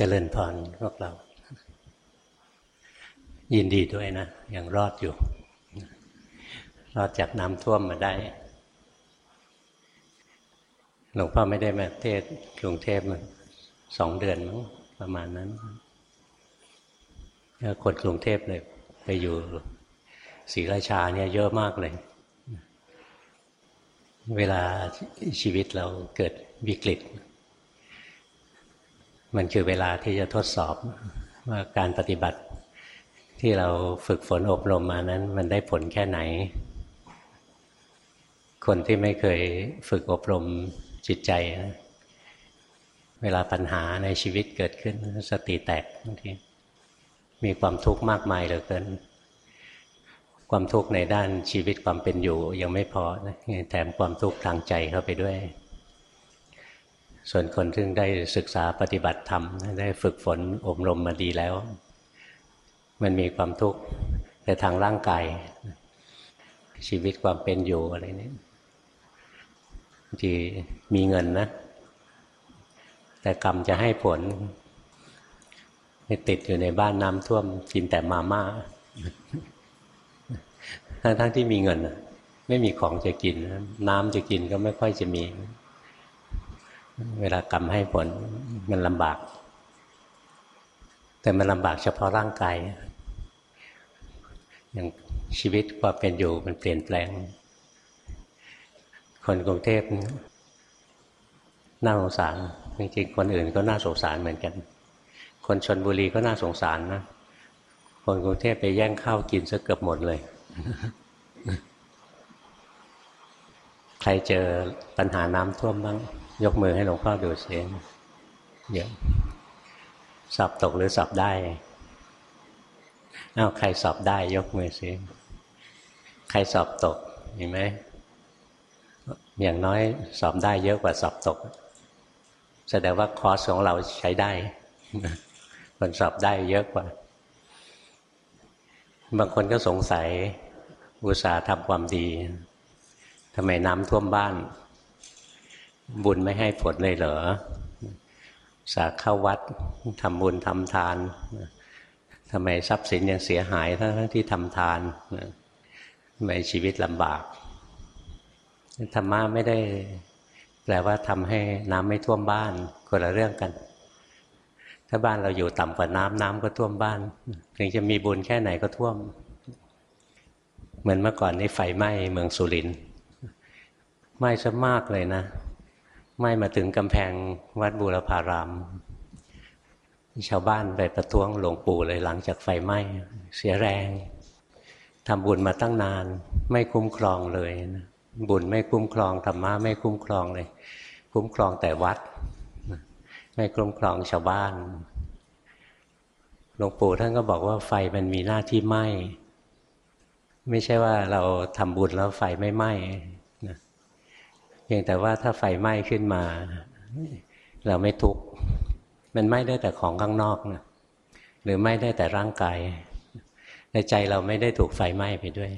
เจริญพรพวกเรา ยินดีด้วยนะยังรอดอยู่ รอดจากน้ำท่วมมาได้ หลวงพ่อไม่ได้มาเทศกรุงเทพมาสองเดือนมั้งประมาณนั้นคนกรุงเทพเลยไปอยู่ศรีราชาเนี่ยเยอะมากเลย เวลาชีวิตเราเกิดวิกฤต มันคือเวลาที่จะทดสอบว่าการปฏิบัติที่เราฝึกฝนอบรมมานั้น มันได้ผลแค่ไหน คนที่ไม่เคยฝึกอบรมจิตใจนะเวลาปัญหาในชีวิตเกิดขึ้นสติแตกบางทีมีความทุกข์มากมายเหลือเกิน ความทุกข์ในด้านชีวิตความเป็นอยู่ยังไม่พอนะแถมความทุกข์ทางใจเข้าไปด้วย ส่วนคนที่ได้ศึกษาปฏิบัติธรรม ได้ฝึกฝนอบรมมาดีแล้ว มันมีความทุกข์แต่ทางร่างกาย ชีวิตความเป็นอยู่อะไรนี้ที่มีเงินนะ แต่กรรมจะให้ผลติดอยู่ในบ้านน้ำท่วมกินแต่มาม่าทั้งทั้งที่มีเงิน ไม่มีของจะกิน น้ำจะกินก็ไม่ค่อยจะมี เวลากรรมให้ผลมันลำบาก แต่มันลำบากเฉพาะร่างกายอย่างชีวิตความเป็นอยู่มันเปลี่ยนแปลง คนกรุงเทพน่าสงสารจริงๆคนอื่นก็น่าสงสารเหมือนกัน คนชนบุรีก็น่าสงสารนะคนกรุงเทพไปแย่งข้าวกินซะเกือบหมดเลย ใครเจอปัญหาน้ำท่วมบ้าง ยกมือให้หลวงพ่อดูเสียงเยอะสอบตกหรือสอบได้อ้าวใครสอบได้ ยกมือสิใครสอบตกเห็นไหมอย่างน้อยสอบได้เยอะกว่าสอบตก แสดงว่าคอร์สของเราใช้ได้คนสอบได้เยอะกว่า บางคนก็สงสัยอุตสาห์ทำความดีทำไมน้ำท่วมบ้าน บุญไม่ให้ผลเลยเหรอสาเข้าวัดทำบุญทำทานทำไมทรัพย์สินยังเสียหายทั้งที่ทำทานทำไมชีวิตลำบากธรรมะไม่ได้แปลว่าทำให้น้ำไม่ท่วมบ้านคนละเรื่องกัน ถ้าบ้านเราอยู่ต่ำกว่าน้ำน้ำก็ท่วมบ้าน ถึงจะมีบุญแค่ไหนก็ท่วม เหมือนเมื่อก่อนนี้ไฟไหม้เมืองสุรินทร์ไหม้ซะมากเลยนะ ไม้มาถึงกำแพงวัดบูรพาราม ชาวบ้านไปประท้วงหลวงปู่เลยหลังจากไฟไหม้ เสียแรงทำบุญมาตั้งนาน ไม่คุ้มครองเลยนะบุญไม่คุ้มครองธรรมะไม่คุ้มครองเลย คุ้มครองแต่วัด ไม่คุ้มครองชาวบ้านหลวงปู่ท่านก็บอกว่าไฟมันมีหน้าที่ไหม้ไม่ใช่ว่าเราทำบุญแล้วไฟไม่ไหม้ พียงแต่ว่าถ้าไฟไหม้ขึ้นมา เราไม่ทุกข์มันไหม้ได้แต่ของข้างนอกนะหรือไหม้ได้แต่ร่างกายในใจเราไม่ได้ถูกไฟไหม้ไปด้วย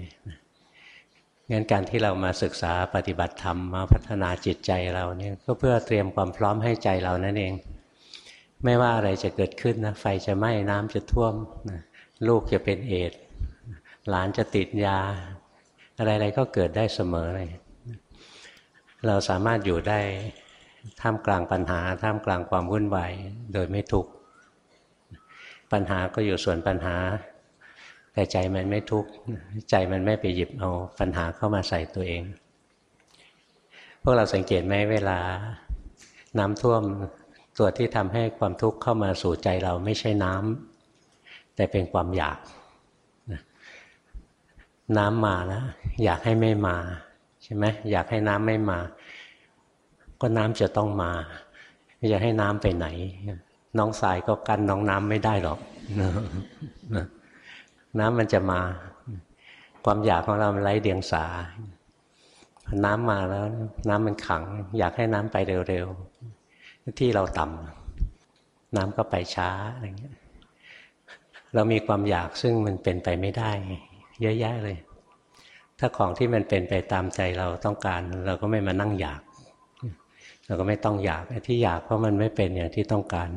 งั้นการที่เรามาศึกษาปฏิบัติธรรมมาพัฒนาจิตใจเราเนี่ยก็เพื่อเตรียมความพร้อมให้ใจเรานั่นเอง ไม่ว่าอะไรจะเกิดขึ้นนะไฟจะไหม้น้ำจะท่วมนะลูกจะเป็นเอดหลานจะติดยา อะไรๆก็เกิดได้เสมอเลย เราสามารถอยู่ได้ท่ามกลางปัญหา ท่ามกลางความวุ่นวายโดยไม่ทุกข์ปัญหาก็อยู่ส่วนปัญหา แต่ใจมันไม่ทุกข์ใจมันไม่ไปหยิบเอาปัญหาเข้ามาใส่ตัวเอง พวกเราสังเกตไหมเวลาน้ำท่วมตัวที่ทำให้ความทุกข์เข้ามาสู่ใจเราไม่ใช่น้ำแต่เป็นความอยาก น้ำมาแล้วอยากให้ไม่มาใช่ไหมอยากให้น้ำไม่มา ก็น้ำจะต้องมาไม่จะให้น้ำไปไหน น้องสายก็กั้นน้องน้ำไม่ได้หรอกน้ำมันจะมา ความอยากของเรามันไร้เดียงสา น้ำมาแล้ว น้ำมันขัง อยากให้น้ำไปเร็วๆที่เราต่ำน้ำก็ไปช้าอะไรเงี้ย เรามีความอยากซึ่งมันเป็นไปไม่ได้ เยอะแยะเลย ถ้าของที่มันเป็นไปตามใจเราต้องการ เราก็ไม่มานั่งอยาก เราก็ไม่ต้องอยากที่อยากเพราะมันไม่เป็นอย่างที่ต้องการ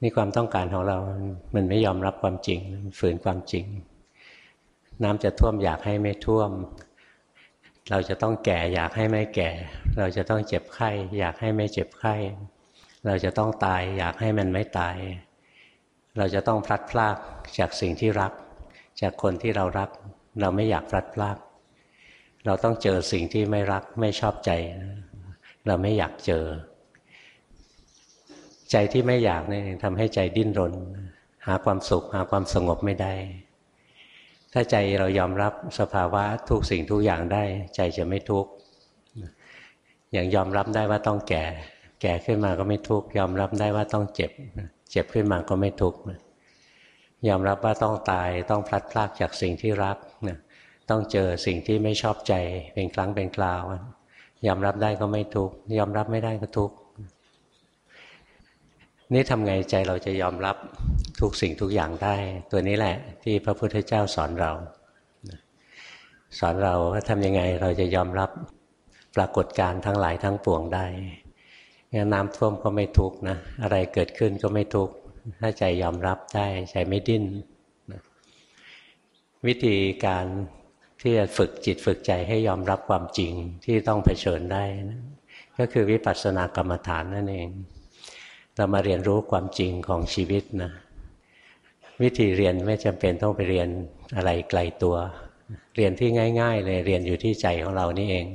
นี่ความต้องการของเรา มันไม่ยอมรับความจริงฝืนความจริง น้ำจะท่วมอยากให้ไม่ท่วม เราจะต้องแก่อยากให้ไม่แก่ เราจะต้องเจ็บไข้ อยากให้ไม่เจ็บไข้ เราจะต้องตาย อยากให้มันไม่ตาย เราจะต้องพลัดพรากจากสิ่งที่รัก จากคนที่เรารัก เราไม่อยากพลัดพราก เราต้องเจอสิ่งที่ไม่รักไม่ชอบใจ เราไม่อยากเจอ ใจที่ไม่อยากนี่ทำให้ใจดิ้นรน หาความสุข หาความสงบไม่ได้ ถ้าใจเรายอมรับสภาวะทุกสิ่งทุกอย่างได้ ใจจะไม่ทุกข์อย่างยอมรับได้ว่าต้องแก่ แก่ขึ้นมาก็ไม่ทุกข์ยอมรับได้ว่าต้องเจ็บ เจ็บขึ้นมาก็ไม่ทุกข์ยอมรับว่าต้องตายต้องพลัดพรากจากสิ่งที่รักต้องเจอสิ่งที่ไม่ชอบใจเป็นครั้งเป็นคราว ยอมรับได้ก็ไม่ทุกข์ยอมรับไม่ได้ก็ทุกข์นี่ทำไงใจเราจะยอมรับทุกสิ่งทุกอย่างได้ ตัวนี้แหละ ที่พระพุทธเจ้าสอนเรา สอนเราว่าทำยังไงเราจะยอมรับปรากฏการทั้งหลายทั้งปวงได้งั้นน้ำท่วมก็ไม่ทุกนะอะไรเกิดขึ้นก็ไม่ทุกถ้าใจยอมรับได้ใจไม่ดิ้นวิธีการ ที่จะฝึกจิตฝึกใจให้ยอมรับความจริงที่ต้องเผชิญได้นะก็คือวิปัสสนากรรมฐานนั่นเอง เรามาเรียนรู้ความจริงของชีวิตนะวิธีเรียนไม่จำเป็นต้องไปเรียนอะไรไกลตัว เรียนที่ง่าย ๆ เลยเรียนอยู่ที่ใจของเรานี่เอง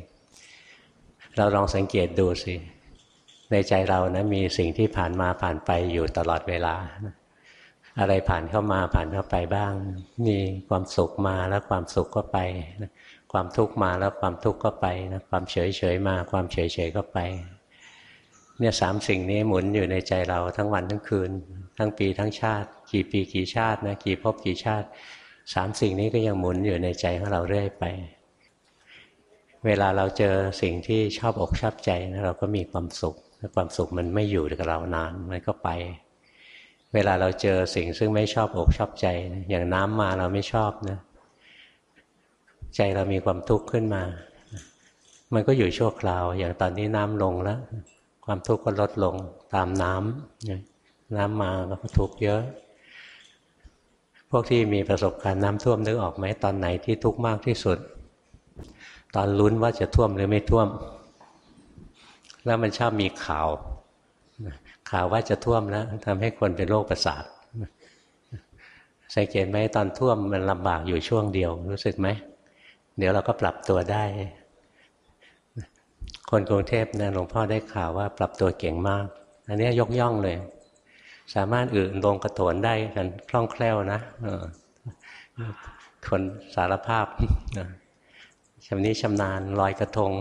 เราลองสังเกตดูสิ ในใจเรานะมีสิ่งที่ผ่านมาผ่านไปอยู่ตลอดเวลา อะไรผ่านเข้ามาผ่านเข้าไปบ้าง มีความสุขมาแล้วความสุขก็ไปความทุกข์มาแล้วความทุกข์ก็ไปนะความเฉยเฉยมาความเฉยเฉยก็ไป เนี่ยสามสิ่งนี้หมุนอยู่ในใจเราทั้งวันทั้งคืน ทั้งปีทั้งชาติ กี่ปีกี่ชาตินะกี่ภพกี่ชาติสามสิ่งนี้ก็ยังหมุนอยู่ในใจของเราเรื่อยไป เวลาเราเจอสิ่งที่ชอบอกชอบใจนะเราก็มีความสุขความสุขมันไม่อยู่กับเรานานมันก็ไป เวลาเราเจอสิ่งซึ่งไม่ชอบอกชอบใจ อย่างน้ำมาเราไม่ชอบนะ ใจเรามีความทุกข์ขึ้นมา มันก็อยู่ชั่วคราว อย่างตอนนี้น้ำลงแล้ว ความทุกข์ก็ลดลงตามน้ำน้ำมาก็ทุกข์เยอะ พวกที่มีประสบการณ์น้ำท่วมนึกออกไหมตอนไหนที่ทุกข์มากที่สุด ตอนลุ้นว่าจะท่วมหรือไม่ท่วม แล้วมันชอบมีข่าว ข่าวว่าจะท่วมแล้วทำให้คนเป็นโรคประสาทสังเกตไหมตอนท่วมมันลำบากอยู่ช่วงเดียว รู้สึกไหม เดี๋ยวเราก็ปรับตัวได้ คนกรุงเทพนะหลวงพ่อได้ข่าวว่าปรับตัวเก่งมาก อันนี้ยกย่องเลย สามารถอื่นลงกระโถนได้กันคล่องแคล่วนะคนสารภาพชำนี้ชำนาญลอยกระทง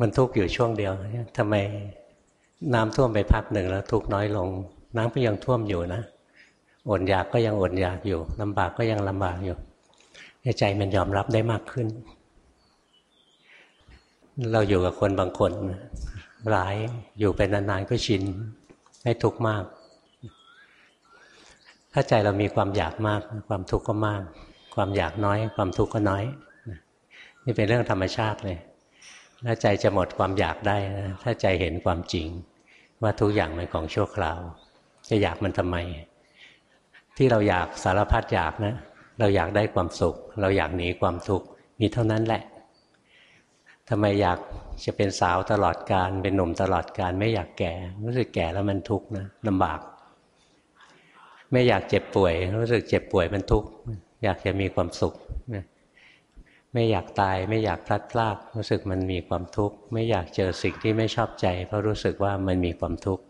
มันทุกข์อยู่ช่วงเดียวทำไมน้ำท่วมไปพักหนึ่งแล้วทุกข์น้อยลง น้ำก็ยังท่วมอยู่นะอดอยากก็ยังอดอยากอยู่ลำบากก็ยังลำบากอยู่ใจมันยอมรับได้มากขึ้น เราอยู่กับคนบางคนร้ายอยู่ไปนานๆก็ชินให้ทุกข์มาก ถ้าใจเรามีความอยากมาก ความทุกข์ก็มาก ความอยากน้อย ความทุกข์ก็น้อย นี่เป็นเรื่องธรรมชาติเลย ถ้าใจจะหมดความอยากได้นะถ้าใจเห็นความจริง ว่าทุกอย่างเป็นของชั่วคราว จะอยากมันทำไม ที่เราอยากสารพัดอยากนะ เราอยากได้ความสุข เราอยากหนีความทุกข์มีเท่านั้นแหละทำไมอยากจะเป็นสาวตลอดการเป็นหนุ่มตลอดการไม่อยากแก่ รู้สึกแก่แล้วมันทุกข์นะลำบาก ไม่อยากเจ็บป่วย รู้สึกเจ็บป่วยมันทุกข์อยากจะมีความสุข ไม่อยากตายไม่อยากพลัดพรากรู้สึกมันมีความทุกข์ ไม่อยากเจอสิ่งที่ไม่ชอบใจ เพราะรู้สึกว่ามันมีความทุกข์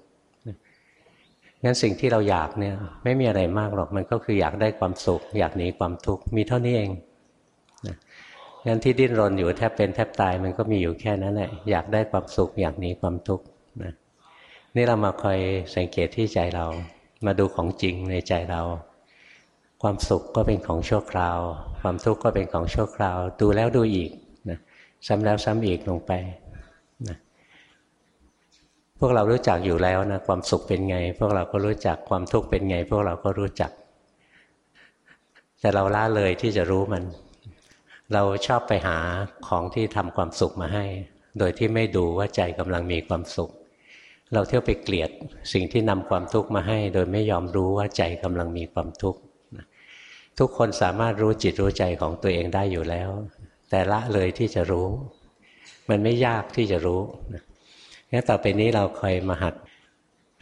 งั้นสิ่งที่เราอยากเนี่ย ไม่มีอะไรมากหรอกมันก็คืออยากได้ความสุข อยากหนีความทุกข์มีเท่านี้เองงั้นที่ดิ้นรนอยู่แทบเป็นแทบตายมันก็มีอยู่แค่นั้นแหละอยากได้ความสุข อยากหนีความทุกข์นี่เรามาคอยสังเกตที่ใจเรา มาดูของจริงในใจเรา ความสุขก็เป็นของชั่วคราว ความทุกข์ก็เป็นของชั่วคราว ดูแล้วดูอีกนะซ้ำแล้วซ้ำอีกลงไปนะพวกเรารู้จักอยู่แล้วนะความสุขเป็นไง พวกเราก็รู้จักความทุกข์เป็นไง พวกเราก็รู้จัก แต่เราละเลยที่จะรู้มัน เราชอบไปหาของที่ทำความสุขมาให้ โดยที่ไม่ดูว่าใจกำลังมีความสุข เราเที่ยวไปเกลียดสิ่งที่นำความทุกข์มาให้ โดยไม่ยอมรู้ว่าใจกำลังมีความทุกข์ ทุกคนสามารถรู้จิตรู้ใจของตัวเองได้อยู่แล้ว แต่ละเลยที่จะรู้ มันไม่ยากที่จะรู้งั้นต่อไปนี้เราคอยมาหัด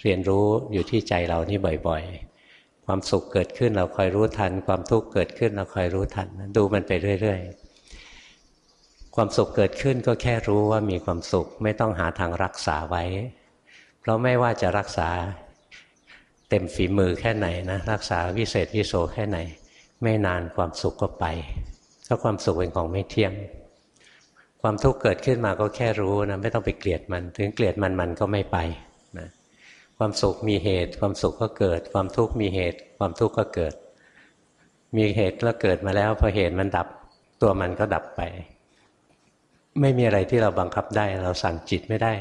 เรียนรู้อยู่ที่ใจเรานี่บ่อยๆ ความสุขเกิดขึ้นเราคอยรู้ทัน ความทุกข์เกิดขึ้นเราคอยรู้ทัน ดูมันไปเรื่อย ๆ ความสุขเกิดขึ้นก็แค่รู้ว่ามีความสุขไม่ต้องหาทางรักษาไว้ เพราะไม่ว่าจะรักษาเต็มฝีมือแค่ไหนนะรักษาวิเศษวิโสแค่ไหน ไม่นานความสุขก็ไปเพราะความสุขเป็นของไม่เที่ยง ความทุกข์เกิดขึ้นมาก็แค่รู้นะไม่ต้องไปเกลียดมัน ถึงเกลียดมันมันก็ไม่ไปนะความสุขมีเหตุ ความสุขก็เกิด ความทุกข์มีเหตุ ความทุกข์ก็เกิด มีเหตุแล้วเกิดมาแล้วพอเหตุมันดับตัวมันก็ดับไป ไม่มีอะไรที่เราบังคับได้ เราสั่งจิตไม่ได้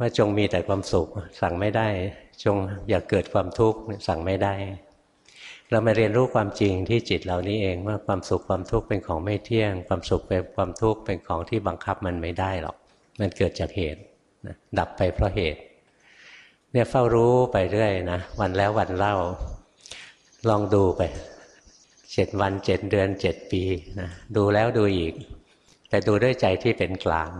ว่าจงมีแต่ความสุขสั่งไม่ได้ จงอย่าเกิดความทุกข์สั่งไม่ได้ เรามาเรียนรู้ความจริงที่จิตเรานี้เองว่าความสุขความทุกข์เป็นของไม่เที่ยง ความสุขเป็นความทุกข์เป็นของที่บังคับมันไม่ได้หรอก มันเกิดจากเหตุดับไปเพราะเหตุ เนี่ยเฝ้ารู้ไปเรื่อยนะวันแล้ววันเล่า ลองดูไปเจ็ดวันเจ็ดเดือนเจ็ดปีนะดูแล้วดูอีก แต่ดูด้วยใจที่เป็นกลาง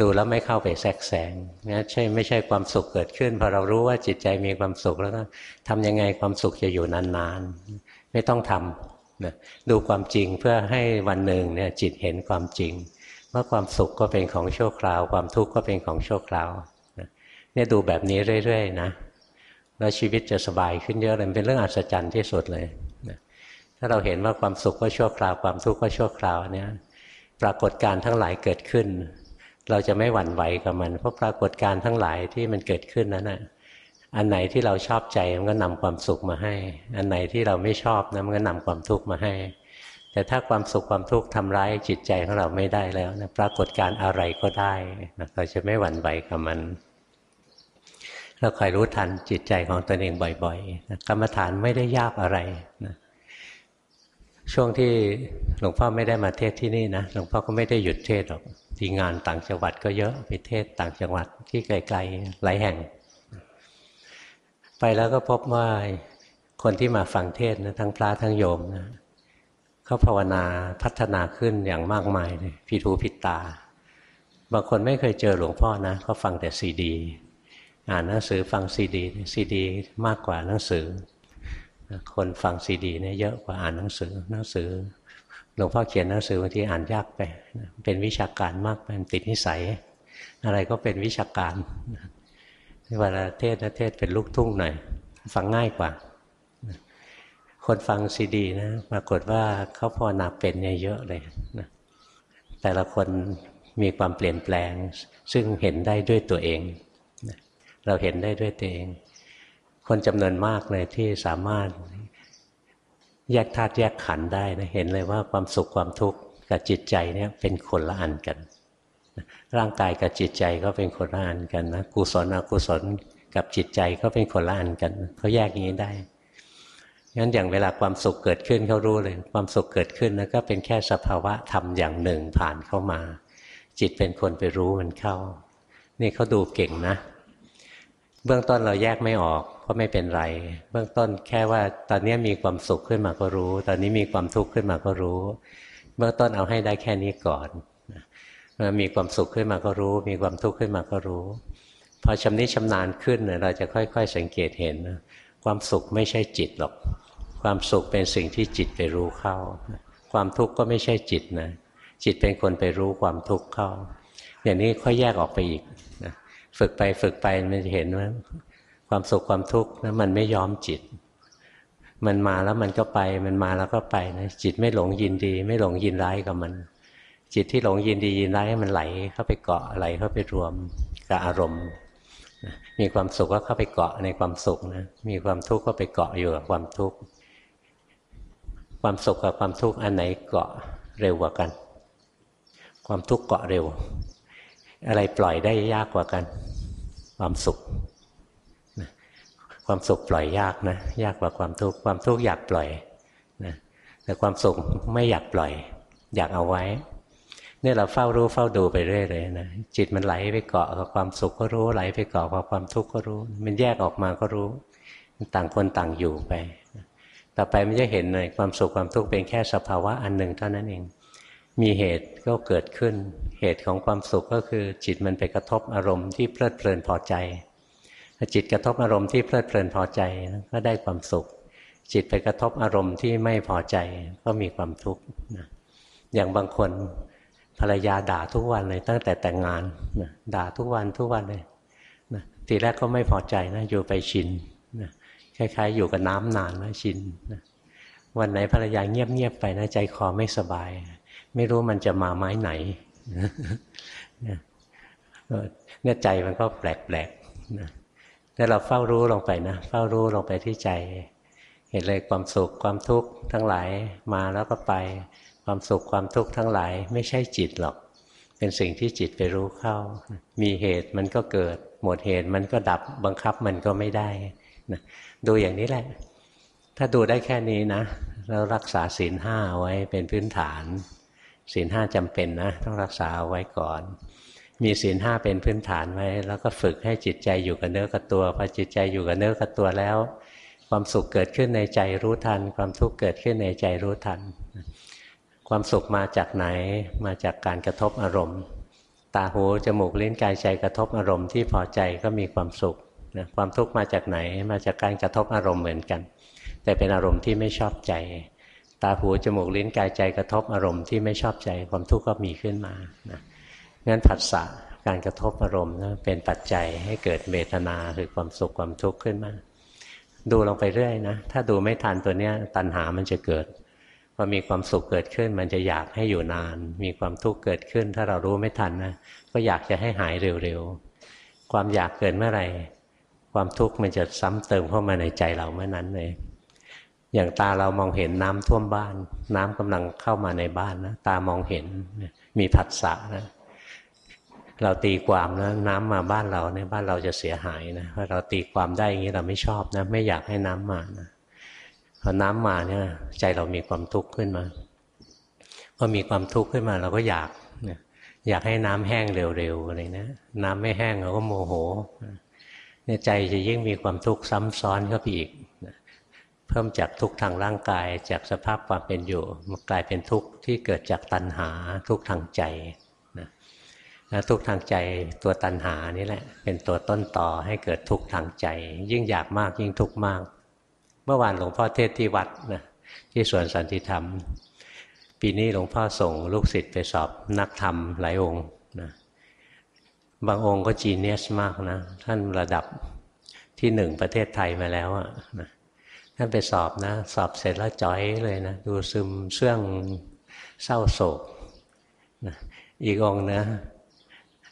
ดูแล้วไม่เข้าไปแทรกแซงนะใช่ไม่ใช่ความสุขเกิดขึ้นพอเรารู้ว่าจิตใจมีความสุขแล้วก็ทำยังไงความสุขจะอยู่นานๆ ไม่ต้องทำนะดูความจริงเพื่อให้วันหนึ่งเนี่ยจิตเห็นความจริง ว่าความสุขก็เป็นของชั่วคราว ความทุกข์ก็เป็นของชั่วคราวเนี่ยดูแบบนี้เรื่อยๆนะแล้วชีวิตจะสบายขึ้นเยอะเลยเป็นเรื่องอัศจรรย์ที่สุดเลยนะถ้าเราเห็นว่าความสุขก็ชั่วคราว ความทุกข์ก็ชั่วคราวเนี่ยปรากฏการทั้งหลายเกิดขึ้น เราจะไม่หวั่นไหวกับมัน เพราะปรากฏการทั้งหลายที่มันเกิดขึ้นนั้นน่ะอันไหนที่เราชอบใจมันก็นำความสุขมาให้ อันไหนที่เราไม่ชอบนะมันก็นำความทุกข์มาให้ แต่ถ้าความสุขความทุกข์ทำร้ายจิตใจของเราไม่ได้แล้วนะปรากฏการอะไรก็ได้นะเราจะไม่หวั่นไหวกับมัน เราคอยรู้ทันจิตใจของตนเองบ่อยๆนะกรรมฐานไม่ได้ยากอะไรนะช่วงที่หลวงพ่อไม่ได้มาเทศที่นี่นะหลวงพ่อก็ไม่ได้หยุดเทศหรอก ที่งานต่างจังหวัดก็เยอะไปเทศต่างจังหวัดที่ไกลๆหลายแห่ง ไปแล้วก็พบว่าคนที่มาฟังเทศนะทั้งพระทั้งโยมนะเขาภาวนาพัฒนาขึ้นอย่างมากมายเลยผิดหูผิดตา บางคนไม่เคยเจอหลวงพ่อนะเขาฟังแต่ซีดี อ่านหนังสือฟังซีดีซีดีมากกว่าหนังสือ คนฟังซีดีเนี่ยเยอะกว่าอ่านหนังสือหนังสือ หลวงพ่อเขียนหนังสือบางทีอ่านยากไป เป็นวิชาการมากเป็นติดนิสัย อะไรก็เป็นวิชาการเวลาเทศน์นะเทศน์เป็นลูกทุ่งหน่อย ฟังง่ายกว่า คนฟังซีดีนะปรากฏว่าเขาภาวนาเป็นเนี่ยเยอะเลยนะแต่ละคนมีความเปลี่ยนแปลง ซึ่งเห็นได้ด้วยตัวเอง เราเห็นได้ด้วยตัวเอง คนจำนวนมากเลยที่สามารถ แยกธาตุแยกขันได้นะเห็นเลยว่าความสุขความทุกข์กับจิตใจเนี่ยเป็นคนละอันกัน ร่างกายกับจิตใจก็เป็นคนละอันกันนะกุศลอกุศลกับจิตใจก็เป็นคนละอันกันเขาแยกอย่างนี้ได้งั้นอย่างเวลาความสุขเกิดขึ้นเขารู้เลย ความสุขเกิดขึ้นนะก็เป็นแค่สภาวะธรรมอย่างหนึ่งผ่านเข้ามา จิตเป็นคนไปรู้มันเข้า นี่เขาดูเก่งนะ เบื้องต้นเราแยกไม่ออกก็ไม่เป็นไร เบื้องต้นแค่ว่าตอนนี้มีความสุขขึ้นมาก็รู้ ตอนนี้มีความทุกข์ขึ้นมาก็รู้ เบื้องต้นเอาให้ได้แค่นี้ก่อนมีความสุขขึ้นมาก็รู้ มีความทุกข์ขึ้นมาก็รู้ พอชำนิชำนาญขึ้นเราจะค่อย ๆ สังเกตเห็น ความสุขไม่ใช่จิตหรอก ความสุขเป็นสิ่งที่จิตไปรู้เข้า ความทุกข์ก็ไม่ใช่จิตนะ จิตเป็นคนไปรู้ความทุกข์เข้า อย่างนี้ค่อยแยกออกไปอีก ฝึกไปฝึกไปมันจะเห็นว่าความสุขความทุกข์นะมันไม่ยอมจิต มันมาแล้วมันก็ไป มันมาแล้วก็ไปนะจิตไม่หลงยินดี ไม่หลงยินร้ายกับมัน จิตที่หลงยินดียินร้ายมันไหลเข้าไปเกาะไหลเข้าไปรวมกับอารมณ์มีความสุขก็เข้าไปเกาะในความสุขนะมีความทุกข์ก็ไปเกาะอยู่กับความทุกข์ความสุขกับความทุกข์อันไหนเกาะเร็วกว่ากัน ความทุกข์เกาะเร็ว อะไรปล่อยได้ยากกว่ากัน ความสุข ความสุขปล่อยยากนะ ยากกว่าความทุกข์ความทุกข์อยากปล่อยนะแต่ความสุขไม่อยากปล่อย อยากเอาไว้เนี่ยเราเฝ้ารู้เฝ้าดูไปเรื่อยเลยนะจิตมันไหลไปเกาะกับความสุขก็รู้ไหลไปเกาะกับความทุกข์ก็รู้ มันแยกออกมาก็รู้ ต่างคนต่างอยู่ไป ต่อไปมันจะเห็นเลยความสุขความทุกข์เป็นแค่สภาวะอันหนึ่งเท่านั้นเอง มีเหตุก็เกิดขึ้น เหตุของความสุขก็คือ จิตมันไปกระทบอารมณ์ที่เพลิดเพลินพอใจจิตกระทบอารมณ์ที่เพลิดเพลินพอใจก็ได้ความสุข จิตไปกระทบอารมณ์ที่ไม่พอใจก็มีความทุกข์อย่างบางคนภรรยาด่าทุกวันเลยตั้งแต่แต่งงานนะด่าทุกวันทุกวันเลยนะทีแรกก็ไม่พอใจนะอยู่ไปชินนะคล้ายๆ อยู่กับน้ำนานนะชินนะ วันไหนภรรยาเงียบๆไปนะใจคอไม่สบาย ไม่รู้มันจะมาไม้ไหนเนี่ยใจมันก็แปลกๆนะถ้าเราเฝ้ารู้ลงไปนะเฝ้ารู้ลงไปที่ใจ เห็นเลยความสุขความทุกข์ทั้งหลายมาแล้วก็ไป ความสุขความทุกข์ทั้งหลาย ไม่ใช่จิตหรอก เป็นสิ่งที่จิตไปรู้เข้า มีเหตุมันก็เกิด หมดเหตุมันก็ดับบังคับมันก็ไม่ได้นะดูอย่างนี้แหละ ถ้าดูได้แค่นี้นะ แล้วรักษาศีลห้าไว้เป็นพื้นฐานศีลห้าจำเป็นนะ ต้องรักษาไว้ก่อน มีศีลห้าเป็นพื้นฐานไว้ แล้วก็ฝึกให้จิตใจอยู่กับเนื้อกับตัวพอจิตใจอยู่กับเนื้อกับตัวแล้ว ความสุขเกิดขึ้นในใจรู้ทัน ความทุกข์เกิดขึ้นในใจรู้ทัน ความสุขมาจากไหนมาจากการกระทบอารมณ์ ตาหูจมูกลิ้นกายใจกระทบอารมณ์ที่พอใจก็มีความสุขนะความทุกข์มาจากไหนมาจากการกระทบอารมณ์เหมือนกัน แต่เป็นอารมณ์ที่ไม่ชอบใจ ตาหูจมูกลิ้นกายใจกระทบอารมณ์ที่ไม่ชอบใจความทุกข์ก็มีขึ้นมานะงั้นผัสสะการกระทบอารมณ์นะเป็นปัจจัยให้เกิดเวทนาคือความสุขความทุกข์ขึ้นมา ดูลงไปเรื่อยนะ ถ้าดูไม่ทันตัวเนี้ยตัณหามันจะเกิดพอมีความสุขเกิดขึ้น มันจะอยากให้อยู่นาน มีความทุกข์เกิดขึ้น ถ้าเรารู้ไม่ทันนะก็อยากจะให้หายเร็วๆความอยากเกิดเมื่อไหร่ ความทุกข์มันจะซ้ำเติมเข้ามาในใจเราเมื่อนั้นเลย อย่างตาเรามองเห็นน้ำท่วมบ้าน น้ำกำลังเข้ามาในบ้านนะตามองเห็นมีผัสสะนะเราตีความนะน้ำมาบ้านเราในบ้านเราจะเสียหายนะถ้าะเราตีความได้อย่างนี้เราไม่ชอบนะ ไม่อยากให้น้ำมานะพอน้ำมาเนี่ย ใจเรามีความทุกข์ขึ้นมาพอมีความทุกข์ขึ้นมา เราก็อยากอยากให้น้ำแห้งเร็วๆอะไรนะน้ำไม่แห้งเราก็โมโหเนี่ยใจจะยิ่งมีความทุกข์ซ้ำซ้อนเข้าไปอีก เพิ่มจากทุกทางร่างกายจากสภาพความเป็นอยู่มันกลายเป็นทุกข์ที่เกิดจากตัณหาทุกทางใจนะแล้วทุกทางใจตัวตัณหานี่แหละ เป็นตัวต้นต่อให้เกิดทุกทางใจ ยิ่งอยากมากยิ่งทุกข์มาก เมื่อวานหลวงพ่อเทศที่วัดนะที่สวนสันติธรรม ปีนี้หลวงพ่อส่งลูกศิษย์ไปสอบนักธรรมหลายองค์นะบางองค์ก็จีเนียสมากนะ ท่านระดับที่หนึ่งประเทศไทยมาแล้วอะนะ ท่านไปสอบนะ สอบเสร็จแล้วจ้อยเลยนะ ดูซึมเสื่องเศร้าโศกนะอีกองนะ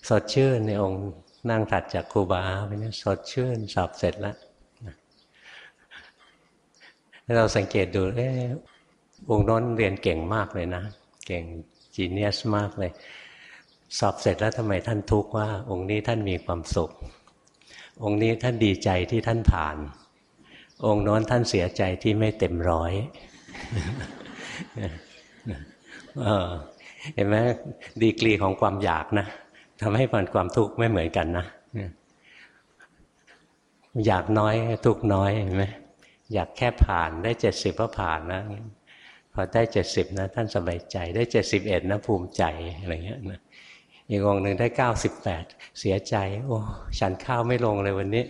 สดชื่นในองค์นั่งถัดจากครูบาไปนี่สดชื่นสอบเสร็จแล้วเราสังเกตดูเออองค์น้นเรียนเก่งมากเลยนะ เก่งจีเนียสมากเลย สอบเสร็จแล้วทำไมท่านทุกข์ว่า องค์นี้ท่านมีความสุข องค์นี้ท่านดีใจที่ท่านผ่าน องค์น้นท่านเสียใจที่ไม่เต็มร้อยเห็นไหมดีกรีของความอยากนะทำให้มันความทุกข์ไม่เหมือนกันนะอยากน้อยทุกน้อยเห็นไหมอยากแค่ผ่านได้เจ็ดสิบก็ผ่านนะพอได้เจ็ดสิบนะท่านสบายใจได้เจ็ดสิบเอ็ดนะภูมิใจอะไรเงี้ยนะอีกองหนึ่งได้เก้าสิบแปดเสียใจ โอ้ฉันข้าวไม่ลงเลยวันนี้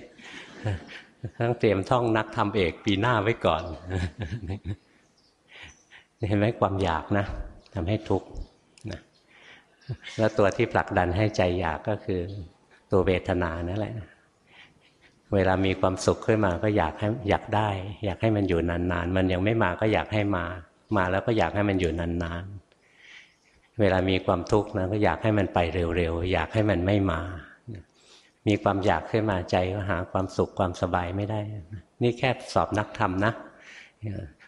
ต้งเตรียมท่องนักทำเอกปีหน้าไว้ก่อน เห็นไหมความอยากนะทำให้ทุกข์นะแล้วตัวที่ผลักดันให้ใจอยากก็คือตัวเวทนานั่นแหละ เวลามีความสุขขึ้นมาก็อยากให้อยากได้ อยากให้มันอยู่นานๆ มันยังไม่มาก็อยากให้มา มาแล้วก็อยากให้มันอยู่นานๆ เวลามีความทุกข์นะก็อยากให้มันไปเร็วๆ อยากให้มันไม่มา มีความอยากขึ้นมาใจก็หาความสุขความสบายไม่ได้ นี่แค่สอบนักธรรมนะ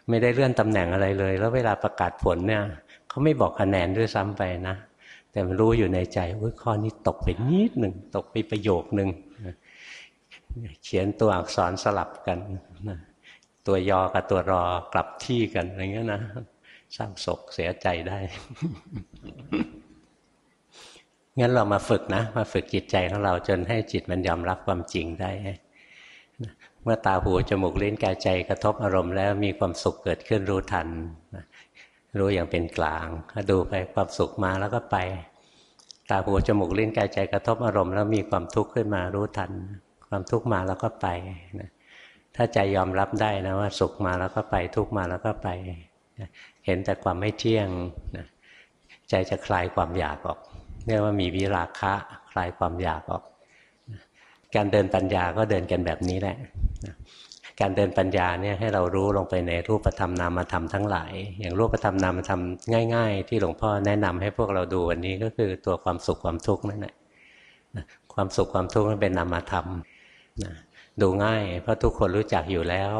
ไม่ได้เลื่อนตำแหน่งอะไรเลย แล้วเวลาประกาศผลเนี่ยเขาไม่บอกคะแนนด้วยซ้ำไปนะ แต่มันรู้อยู่ในใจว่าข้อนี้ตกไปนิดหนึ่งตกไปประโยคหนึ่งเขียนตัวอักษรสลับกันตัวยอกับตัวรอกลับที่กันอะไรเงี้ยนะสร้างศกเสียใจได้ งั้นเรามาฝึกนะ มาฝึกจิตใจของเราจนให้จิตมันยอมรับความจริงได้เมื่อตาหูจมูกลิ้นกายใจกระทบอารมณ์แล้วมีความสุขเกิดขึ้นรู้ทัน รู้อย่างเป็นกลางก็ดูไปความสุขมาแล้วก็ไป ตาหูจมูกลิ้นกายใจกระทบอารมณ์แล้วมีความทุกข์ขึ้นมารู้ทัน ความทุกข์มาแล้วก็ไปนะถ้าใจยอมรับได้นะว่าสุขมาแล้วก็ไปทุกข์มาแล้วก็ไป เห็นแต่ความไม่เที่ยงนะใจจะคลายความอยากออก เรียกว่ามีวิราคะคลายความอยากออก การเดินปัญญาก็เดินกันแบบนี้แหละการเดินปัญญาเนี่ยให้เรารู้ลงไปในรูปธรรมนามธรรมทั้งหลาย อย่างรูปธรรมนามธรรมง่าย ๆ ที่หลวงพ่อแนะนำให้พวกเราดูวันนี้ก็คือตัวความสุขความทุกข์นั่นแหละความสุขความทุกข์มันเป็นนามธรรมดูง่าย เพราะทุกคนรู้จักอยู่แล้ว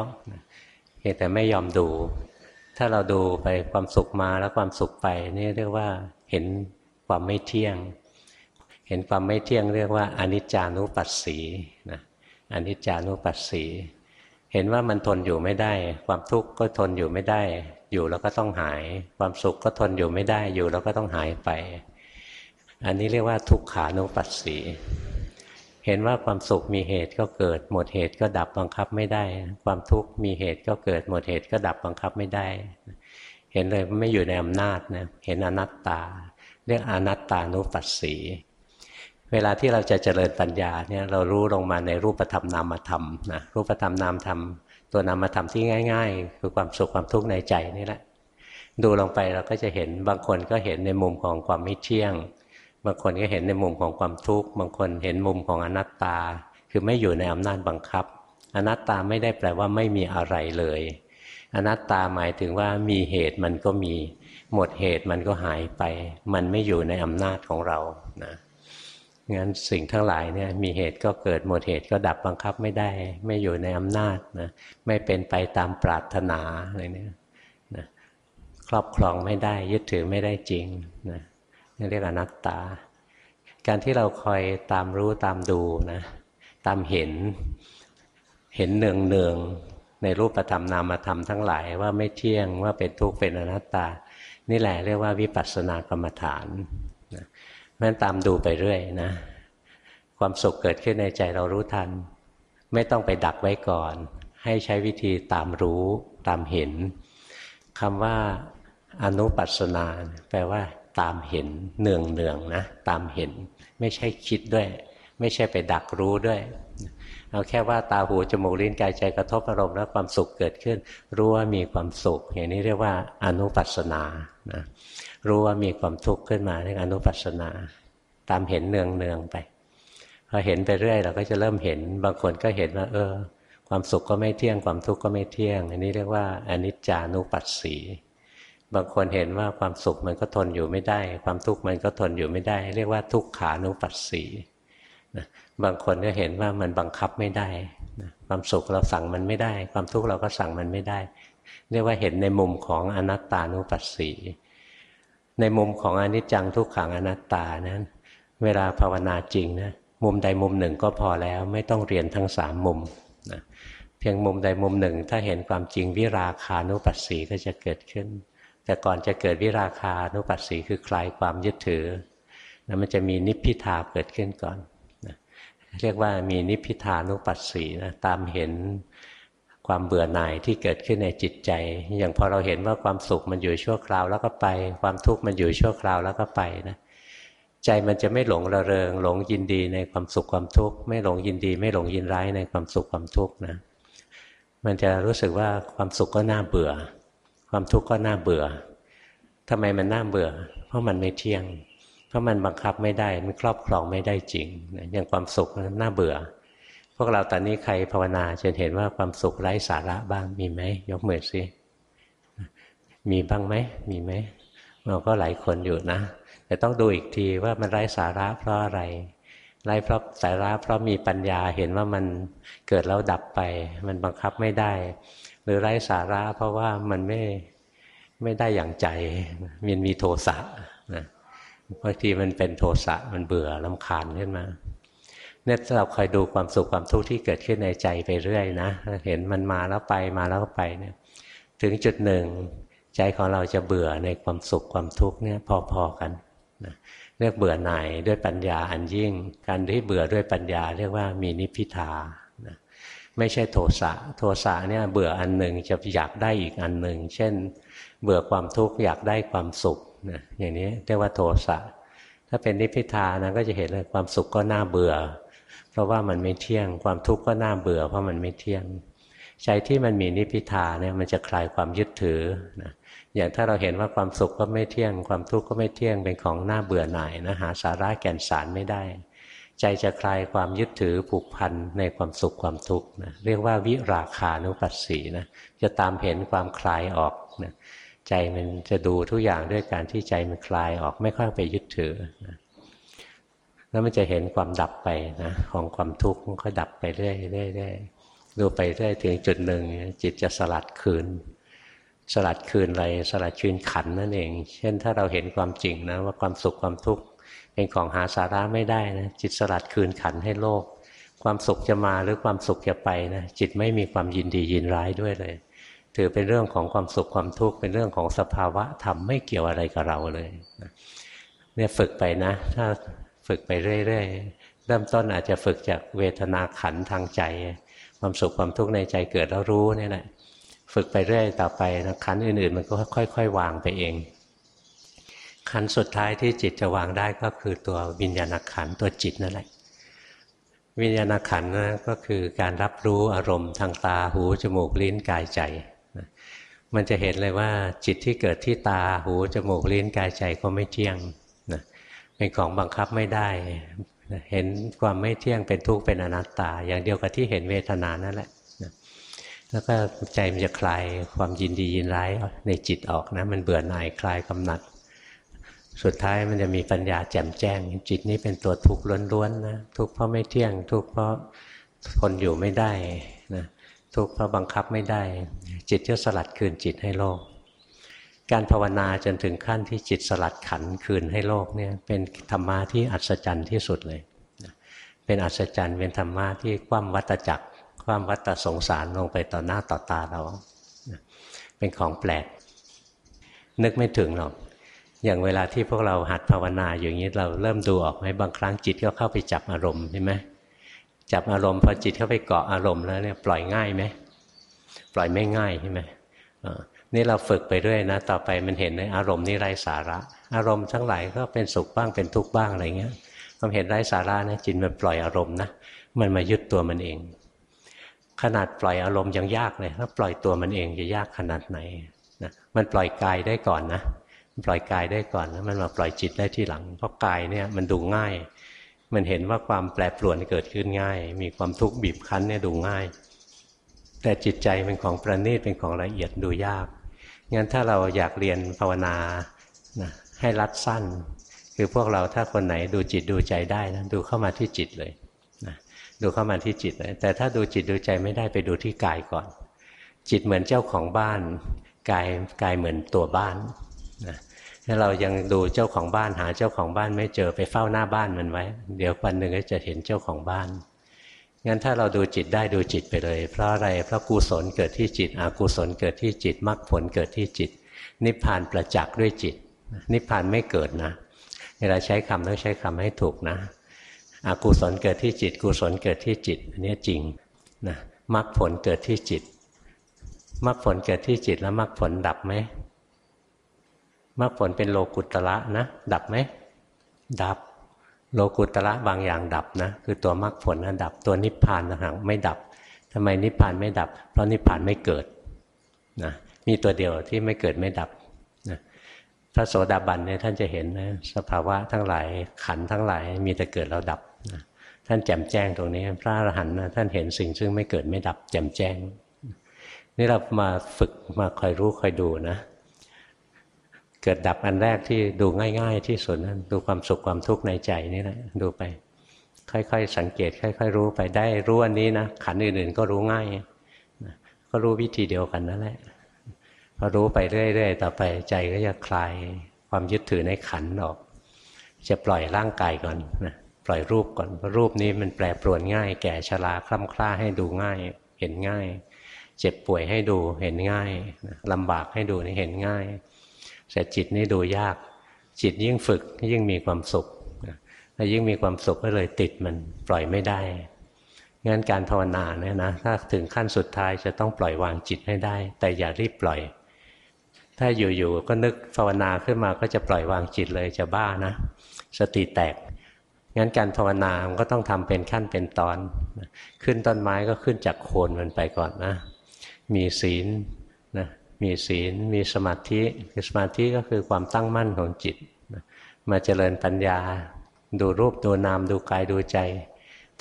เพียงแต่ไม่ยอมดู ถ้าเราดูไปความสุขมาแล้วความสุขไปนี่เรียกว่าเห็น ความไม่เที่ยง เห็นความไม่เที่ยงเรียกว่าอนิจจานุปัสสีนะอนิจจานุปัสสี เห็นว่ามันทนอยู่ไม่ได้ ความทุกข์ก็ทนอยู่ไม่ได้ อยู่แล้วก็ต้องหาย ความสุขก็ทนอยู่ไม่ได้อยู่แล้วก็ต้องหายไป อันนี้เรียกว่าทุกขานุปัสสี เห็นว่าความสุขมีเหตุก็เกิด หมดเหตุก็ดับบังคับไม่ได้ ความทุกข์มีเหตุก็เกิด หมดเหตุก็ดับบังคับไม่ได้ เห็นเลยไม่อยู่ในอำนาจนะเห็นอนัตตา เรียกอนัตตานุปัสสี เวลาที่เราจะเจริญปัญญาเนี่ยเรารู้ลงมาในรูปธรรมนามธรรมนะรูปธรรมนามธรรมตัวนามธรรมที่ง่าย ๆ คือความสุขความทุกข์ในใจนี่แหละ ดูลงไปเราก็จะเห็นบางคนก็เห็นในมุมของความไม่เที่ยง บางคนก็เห็นในมุมของความทุกข์บางคนเห็นมุมของอนัตตา คือไม่อยู่ในอำนาจบังคับ อนัตตาไม่ได้แปลว่าไม่มีอะไรเลย อนัตตาหมายถึงว่ามีเหตุมันก็มี หมดเหตุมันก็หายไป มันไม่อยู่ในอำนาจของเรานะงั้นสิ่งทั้งหลายเนี่ยมีเหตุก็เกิดหมดเหตุก็ดับบังคับไม่ได้ ไม่อยู่ในอำนาจนะไม่เป็นไปตามปรารถนาอะไรเนี่ยนะครอบครองไม่ได้ ยึดถือไม่ได้จริงนะนี่เรียกอนัตตา การที่เราคอยตามรู้ตามดูนะตามเห็น เห็นเนืองเนืองในรูปธรรมนามธรรมทั้งหลายว่าไม่เที่ยงว่าเป็นทุกข์เป็นอนัตตา นี่แหละเรียกว่าวิปัสสนากรรมฐานนะนั้นตามดูไปเรื่อยนะ ความสุขเกิดขึ้นในใจเรารู้ทัน ไม่ต้องไปดักไว้ก่อน ให้ใช้วิธีตามรู้ตามเห็นคำว่าอนุปัสนา แปลว่า ตามเห็นเนืองเนืองนะ ตามเห็น ไม่ใช่คิดด้วย ไม่ใช่ไปดักรู้ด้วย เอาแค่ว่าตาหูจมูกลิ้นกายใจกระทบอารมณ์แล้วความสุขเกิดขึ้น รู้ว่ามีความสุข อย่างนี้เรียกว่าอนุปัสนานะรู้ว่ามีความทุกข์ขึ้นมาเรียกอนุปัสนา ตามเห็นเนืองเนืองไปพอเห็นไปเรื่อยเราก็จะเริ่มเห็นบางคนก็เห็นว่า เออ ความสุขก็ไม่เที่ยงความทุกข์ก็ไม่เที่ยง อันนี้เรียกว่าอนิจจานุปัสสี บางคนเห็นว่าความสุขมันก็ทนอยู่ไม่ได้ ความทุกข์มันก็ทนอยู่ไม่ได้ เรียกว่าทุกขานุปัสสี บางคนก็เห็นว่ามันบังคับไม่ได้ความสุขเราสั่งมันไม่ได้ ความทุกข์เราก็สั่งมันไม่ได้ เรียกว่าเห็นในมุมของอนัตตานุปัสสี ในมุมของอนิจจังทุกขังอนัตตานั้น เวลาภาวนาจริงนะมุมใดมุมหนึ่งก็พอแล้วไม่ต้องเรียนทั้งสามมุมนะเพียงมุมใดมุมหนึ่ง ถ้าเห็นความจริงวิราคานุปัสสีก็จะเกิดขึ้น แต่ก่อนจะเกิดวิราคานุปัสสีคือคลายความยึดถือแล้วมันจะมีนิพพิทาเกิดขึ้นก่อน เรียกว่ามีนิพพิทานุปัสสีนะตามเห็นความเบื่อหน่ายที่เกิดขึ้นในจิตใจ อย่างพอเราเห็นว่าความสุขมันอยู่ชั่วคราวแล้วก็ไป ความทุกข์มันอยู่ชั่วคราวแล้วก็ไปนะใจมันจะไม่หลงระเริง หลงยินดีในความสุขความทุกข์ไม่หลงยินดี ไม่หลงยินร้ายในความสุขความทุกข์นะ มันจะรู้สึกว่าความสุขก็น่าเบื่อ ความทุกข์ก็น่าเบื่อทำไมมันน่าเบื่อ เพราะมันไม่เที่ยง เพราะมันบังคับไม่ได้มันครอบครองไม่ได้จริงอย่างความสุขน่าเบื่อ พวกเราตอนนี้ใครภาวนาจนเห็นว่าความสุขไร้สาระบ้างมีไหมยกมือสิมีบ้างไหมมีไหมเราก็หลายคนอยู่นะ แต่ต้องดูอีกทีว่ามันไร้สาระเพราะอะไรไร้เพราะสาระเพราะมีปัญญาเห็นว่ามันเกิดแล้วดับไป มันบังคับไม่ได้ หรือไร้สาระเพราะว่ามันไม่ไม่ได้อย่างใจมันมีโทสะนะ บางทีมันเป็นโทสะมันเบื่อลำคาญขึ้นมาเนี่ยเราคอยดูความสุขความทุกข์ที่เกิดขึ้นในใจไปเรื่อยนะ เห็นมันมาแล้วไปมาแล้วก็ไปเนี่ย ถึงจุดหนึ่ง ใจของเราจะเบื่อในความสุขความทุกข์เนี่ยพอๆกันนะเรียกเบื่อหน่ายด้วยปัญญาอันยิ่ง การที่เบื่อด้วยปัญญาเรียกว่ามีนิพพิทานะไม่ใช่โทสะ โทสะเนี่ยเบื่ออันหนึ่งจะอยากได้อีกอันหนึ่ง เช่น เบื่อความทุกข์อยากได้ความสุข นะอย่างนี้เรียกว่าโทสะถ้าเป็นนิพพิทานะก็จะเห็นเลยความสุขก็น่าเบื่อ เพราะว่ามันไม่เที่ยง ความทุกข์ก็น่าเบื่อ เพราะมันไม่เที่ยง ใจที่มันมีนิพพิทาเนี่ยมันจะคลายความยึดถือนะอย่างถ้าเราเห็นว่าความสุขก็ไม่เที่ยง ความทุกข์ก็ไม่เที่ยงเป็นของน่าเบื่อหน่ายนะหาสาระแก่นสารไม่ได้ ใจจะคลายความยึดถือผูกพันในความสุขความทุกข์นะเรียกว่าวิราคานุปัสสีนะจะตามเห็นความคลายออกนะ ใจมันจะดูทุกอย่างด้วยการที่ใจมันคลายออกไม่ค่อยไปยึดถือนะแล้วมันจะเห็นความดับไปนะของความทุกข์มันก็ดับไปเรื่อยๆดูไปเรื่อยถึงจุดหนึ่งจิตจะสลัดคืน สลัดคืนอะไรสลัดคืนขันนั่นเอง เช่นถ้าเราเห็นความจริงนะว่าความสุขความทุกข์เป็นของหาสาระไม่ได้นะจิตสลัดคืนขันให้โลก ความสุขจะมาหรือความสุขจะไปนะจิตไม่มีความยินดียินร้ายด้วยเลย ถือเป็นเรื่องของความสุขความทุกข์เป็นเรื่องของสภาวะธรรมไม่เกี่ยวอะไรกับเราเลยเนี่ยฝึกไปนะ ถ้าฝึกไปเรื่อยๆเริ่มต้นอาจจะฝึกจากเวทนาขันทางใจ ความสุขความทุกข์ในใจเกิดแล้วรู้นี่แหละฝึกไปเรื่อยต่อไปนะขันอื่นๆ มันก็ค่อย ๆ วางไปเอง ขันสุดท้ายที่จิตจะวางได้ก็คือตัววิญญาณขันตัวจิตนั่นแหละวิญญาณขันนะก็คือการรับรู้อารมณ์ทางตาหูจมูกลิ้นกายใจ มันจะเห็นเลยว่าจิตที่เกิดที่ตาหูจมูกลิ้นกายใจก็ไม่เที่ยงนะเป็นของบังคับไม่ได้เห็นความไม่เที่ยงเป็นทุกข์เป็นอนัตตา อย่างเดียวกับที่เห็นเวทนานั่นแหละแล้วก็ใจมันจะคลายความยินดียินร้ายในจิตออกนะมันเบื่อหน่ายคลายกำหนัด สุดท้ายมันจะมีปัญญาแจ่มแจ้ง จิตนี้เป็นตัวทุกข์ล้วนๆนะทุกข์เพราะไม่เที่ยง ทุกข์เพราะทนอยู่ไม่ได้นะ ทุกข์เพราะบังคับไม่ได้ จิตจะสลัดคืนจิตให้โลก การภาวนาจนถึงขั้นที่จิตสลัดขันคืนให้โลกเนี่ยเป็นธรรมะที่อัศจรรย์ที่สุดเลย เป็นอัศจรรย์เป็นธรรมะที่คว่ำวัตจักรความวัฏสงสารลงไปต่อหน้าต่อตาเรา เป็นของแปลก นึกไม่ถึงหรอกอย่างเวลาที่พวกเราหัดภาวนาอย่างนี้เราเริ่มดูออกไหมบางครั้งจิตก็เข้าไปจับอารมณ์ใช่ไหม จับอารมณ์พอจิตเข้าไปเกาะอารมณ์แล้วเนี่ยปล่อยง่ายไหมปล่อยไม่ง่ายใช่ไหมนี่เราฝึกไปเรื่อยนะ ต่อไปมันเห็นในอารมณ์นี้ไร้สาระ อารมณ์ทั้งหลายก็เป็นสุขบ้างเป็นทุกข์บ้างอะไรเงี้ยความเห็นไร้สาระนะจิตมันปล่อยอารมณ์นะมันมายึดตัวมันเอง ขนาดปล่อยอารมณ์ยังยากเลยถ้าปล่อยตัวมันเองจะยากขนาดไหนนะมันปล่อยกายได้ก่อนนะปล่อยกายได้ก่อนแล้วมันมาปล่อยจิตได้ที่หลังเพราะกายเนี่ยมันดูง่าย มันเห็นว่าความแปรปรวนเกิดขึ้นง่าย มีความทุกข์บีบคั้นเนี่ยดูง่าย แต่จิตใจเป็นของประณีตเป็นของละเอียดดูยากงั้นถ้าเราอยากเรียนภาวนานะให้รัดสั้น คือพวกเราถ้าคนไหนดูจิตดูใจได้นะดูเข้ามาที่จิตเลยดูเข้ามาที่จิตเลยแต่ถ้าดูจิตดูใจไม่ได้ไปดูที่กายก่อน จิตเหมือนเจ้าของบ้านกายกายเหมือนตัวบ้านนะ ถ้าเรายังดูเจ้าของบ้านหาเจ้าของบ้านไม่เจอไปเฝ้าหน้าบ้านมันไว้ เดี๋ยววันหนึ่งก็จะเห็นเจ้าของบ้านงั้นถ้าเราดูจิตได้ดูจิตไปเลย เพราะอะไรเพราะกุศลเกิดที่จิตอกุศลเกิดที่จิตมรรคผลเกิดที่จิต นิพพานประจักษ์ด้วยจิต นิพพานไม่เกิดนะเวลาใช้คำต้องใช้คำให้ถูกนะอกุศลเกิดที่จิต กุศลเกิดที่จิตอันนี้จริงนะมรรคผลเกิดที่จิตมรรคผลเกิดที่จิตแล้วมรรคผลดับไหม มรรคผลเป็นโลกุตระนะ ดับไหม ดับ โลกุตระบางอย่างดับนะ คือตัวมรรคผลนะดับ ตัวนิพพานนะฮะไม่ดับทำไมนิพพานไม่ดับ เพราะนิพพานไม่เกิดนะมีตัวเดียวที่ไม่เกิดไม่ดับพระโสดาบันเนี่ยท่านจะเห็นนะสภาวะทั้งหลายขันทั้งหลายมีแต่เกิดแล้วดับนะท่านแจ่มแจ้งตรงนี้ พระอรหันต์นะท่านเห็นสิ่งซึ่งไม่เกิดไม่ดับ แจ่มแจ้งนี่เรามาฝึกมาคอยรู้คอยดูนะ กิดดับอันแรกที่ดูง่าย ๆ ที่สุดนะดูความสุขความทุกข์ในใจนี่แหละดูไป ค่อยๆ สังเกต ค่อย ๆ รู้ไปได้รู้อันนี้นะขันอื่นๆก็รู้ง่ายก็รู้วิธีเดียวกันนั่นแหละพอรู้ไปเรื่อยๆต่อไปใจก็จะคลายความยึดถือในขันออก จะปล่อยร่างกายก่อนนะปล่อยรูปก่อนเพราะรูปนี้มันแปรปรวนง่าย แก่ชราคล่ำคล้าให้ดูง่าย เห็นง่าย เจ็บป่วยให้ดูเห็นง่ายลำบากให้ดูนี่เห็นง่าย แต่จิตนี่ดูยาก จิตยิ่งฝึกยิ่งมีความสุขแล้วยิ่งมีความสุขก็เลยติดมันปล่อยไม่ได้งั้นการภาวนาเนี่ยนะถ้าถึงขั้นสุดท้ายจะต้องปล่อยวางจิตให้ได้ แต่อย่ารีบปล่อย ถ้าอยู่ๆก็นึกภาวนาขึ้นมาก็จะปล่อยวางจิตเลยจะบ้านะ สติแตกงั้นการภาวนามันก็ต้องทำเป็นขั้นเป็นตอน ขึ้นต้นไม้ก็ขึ้นจากโคนมันไปก่อนนะ มีศีล มีศีล มีสมาธิสมาธิก็คือความตั้งมั่นของจิต มาเจริญปัญญา ดูรูปดูนามดูกายดูใจ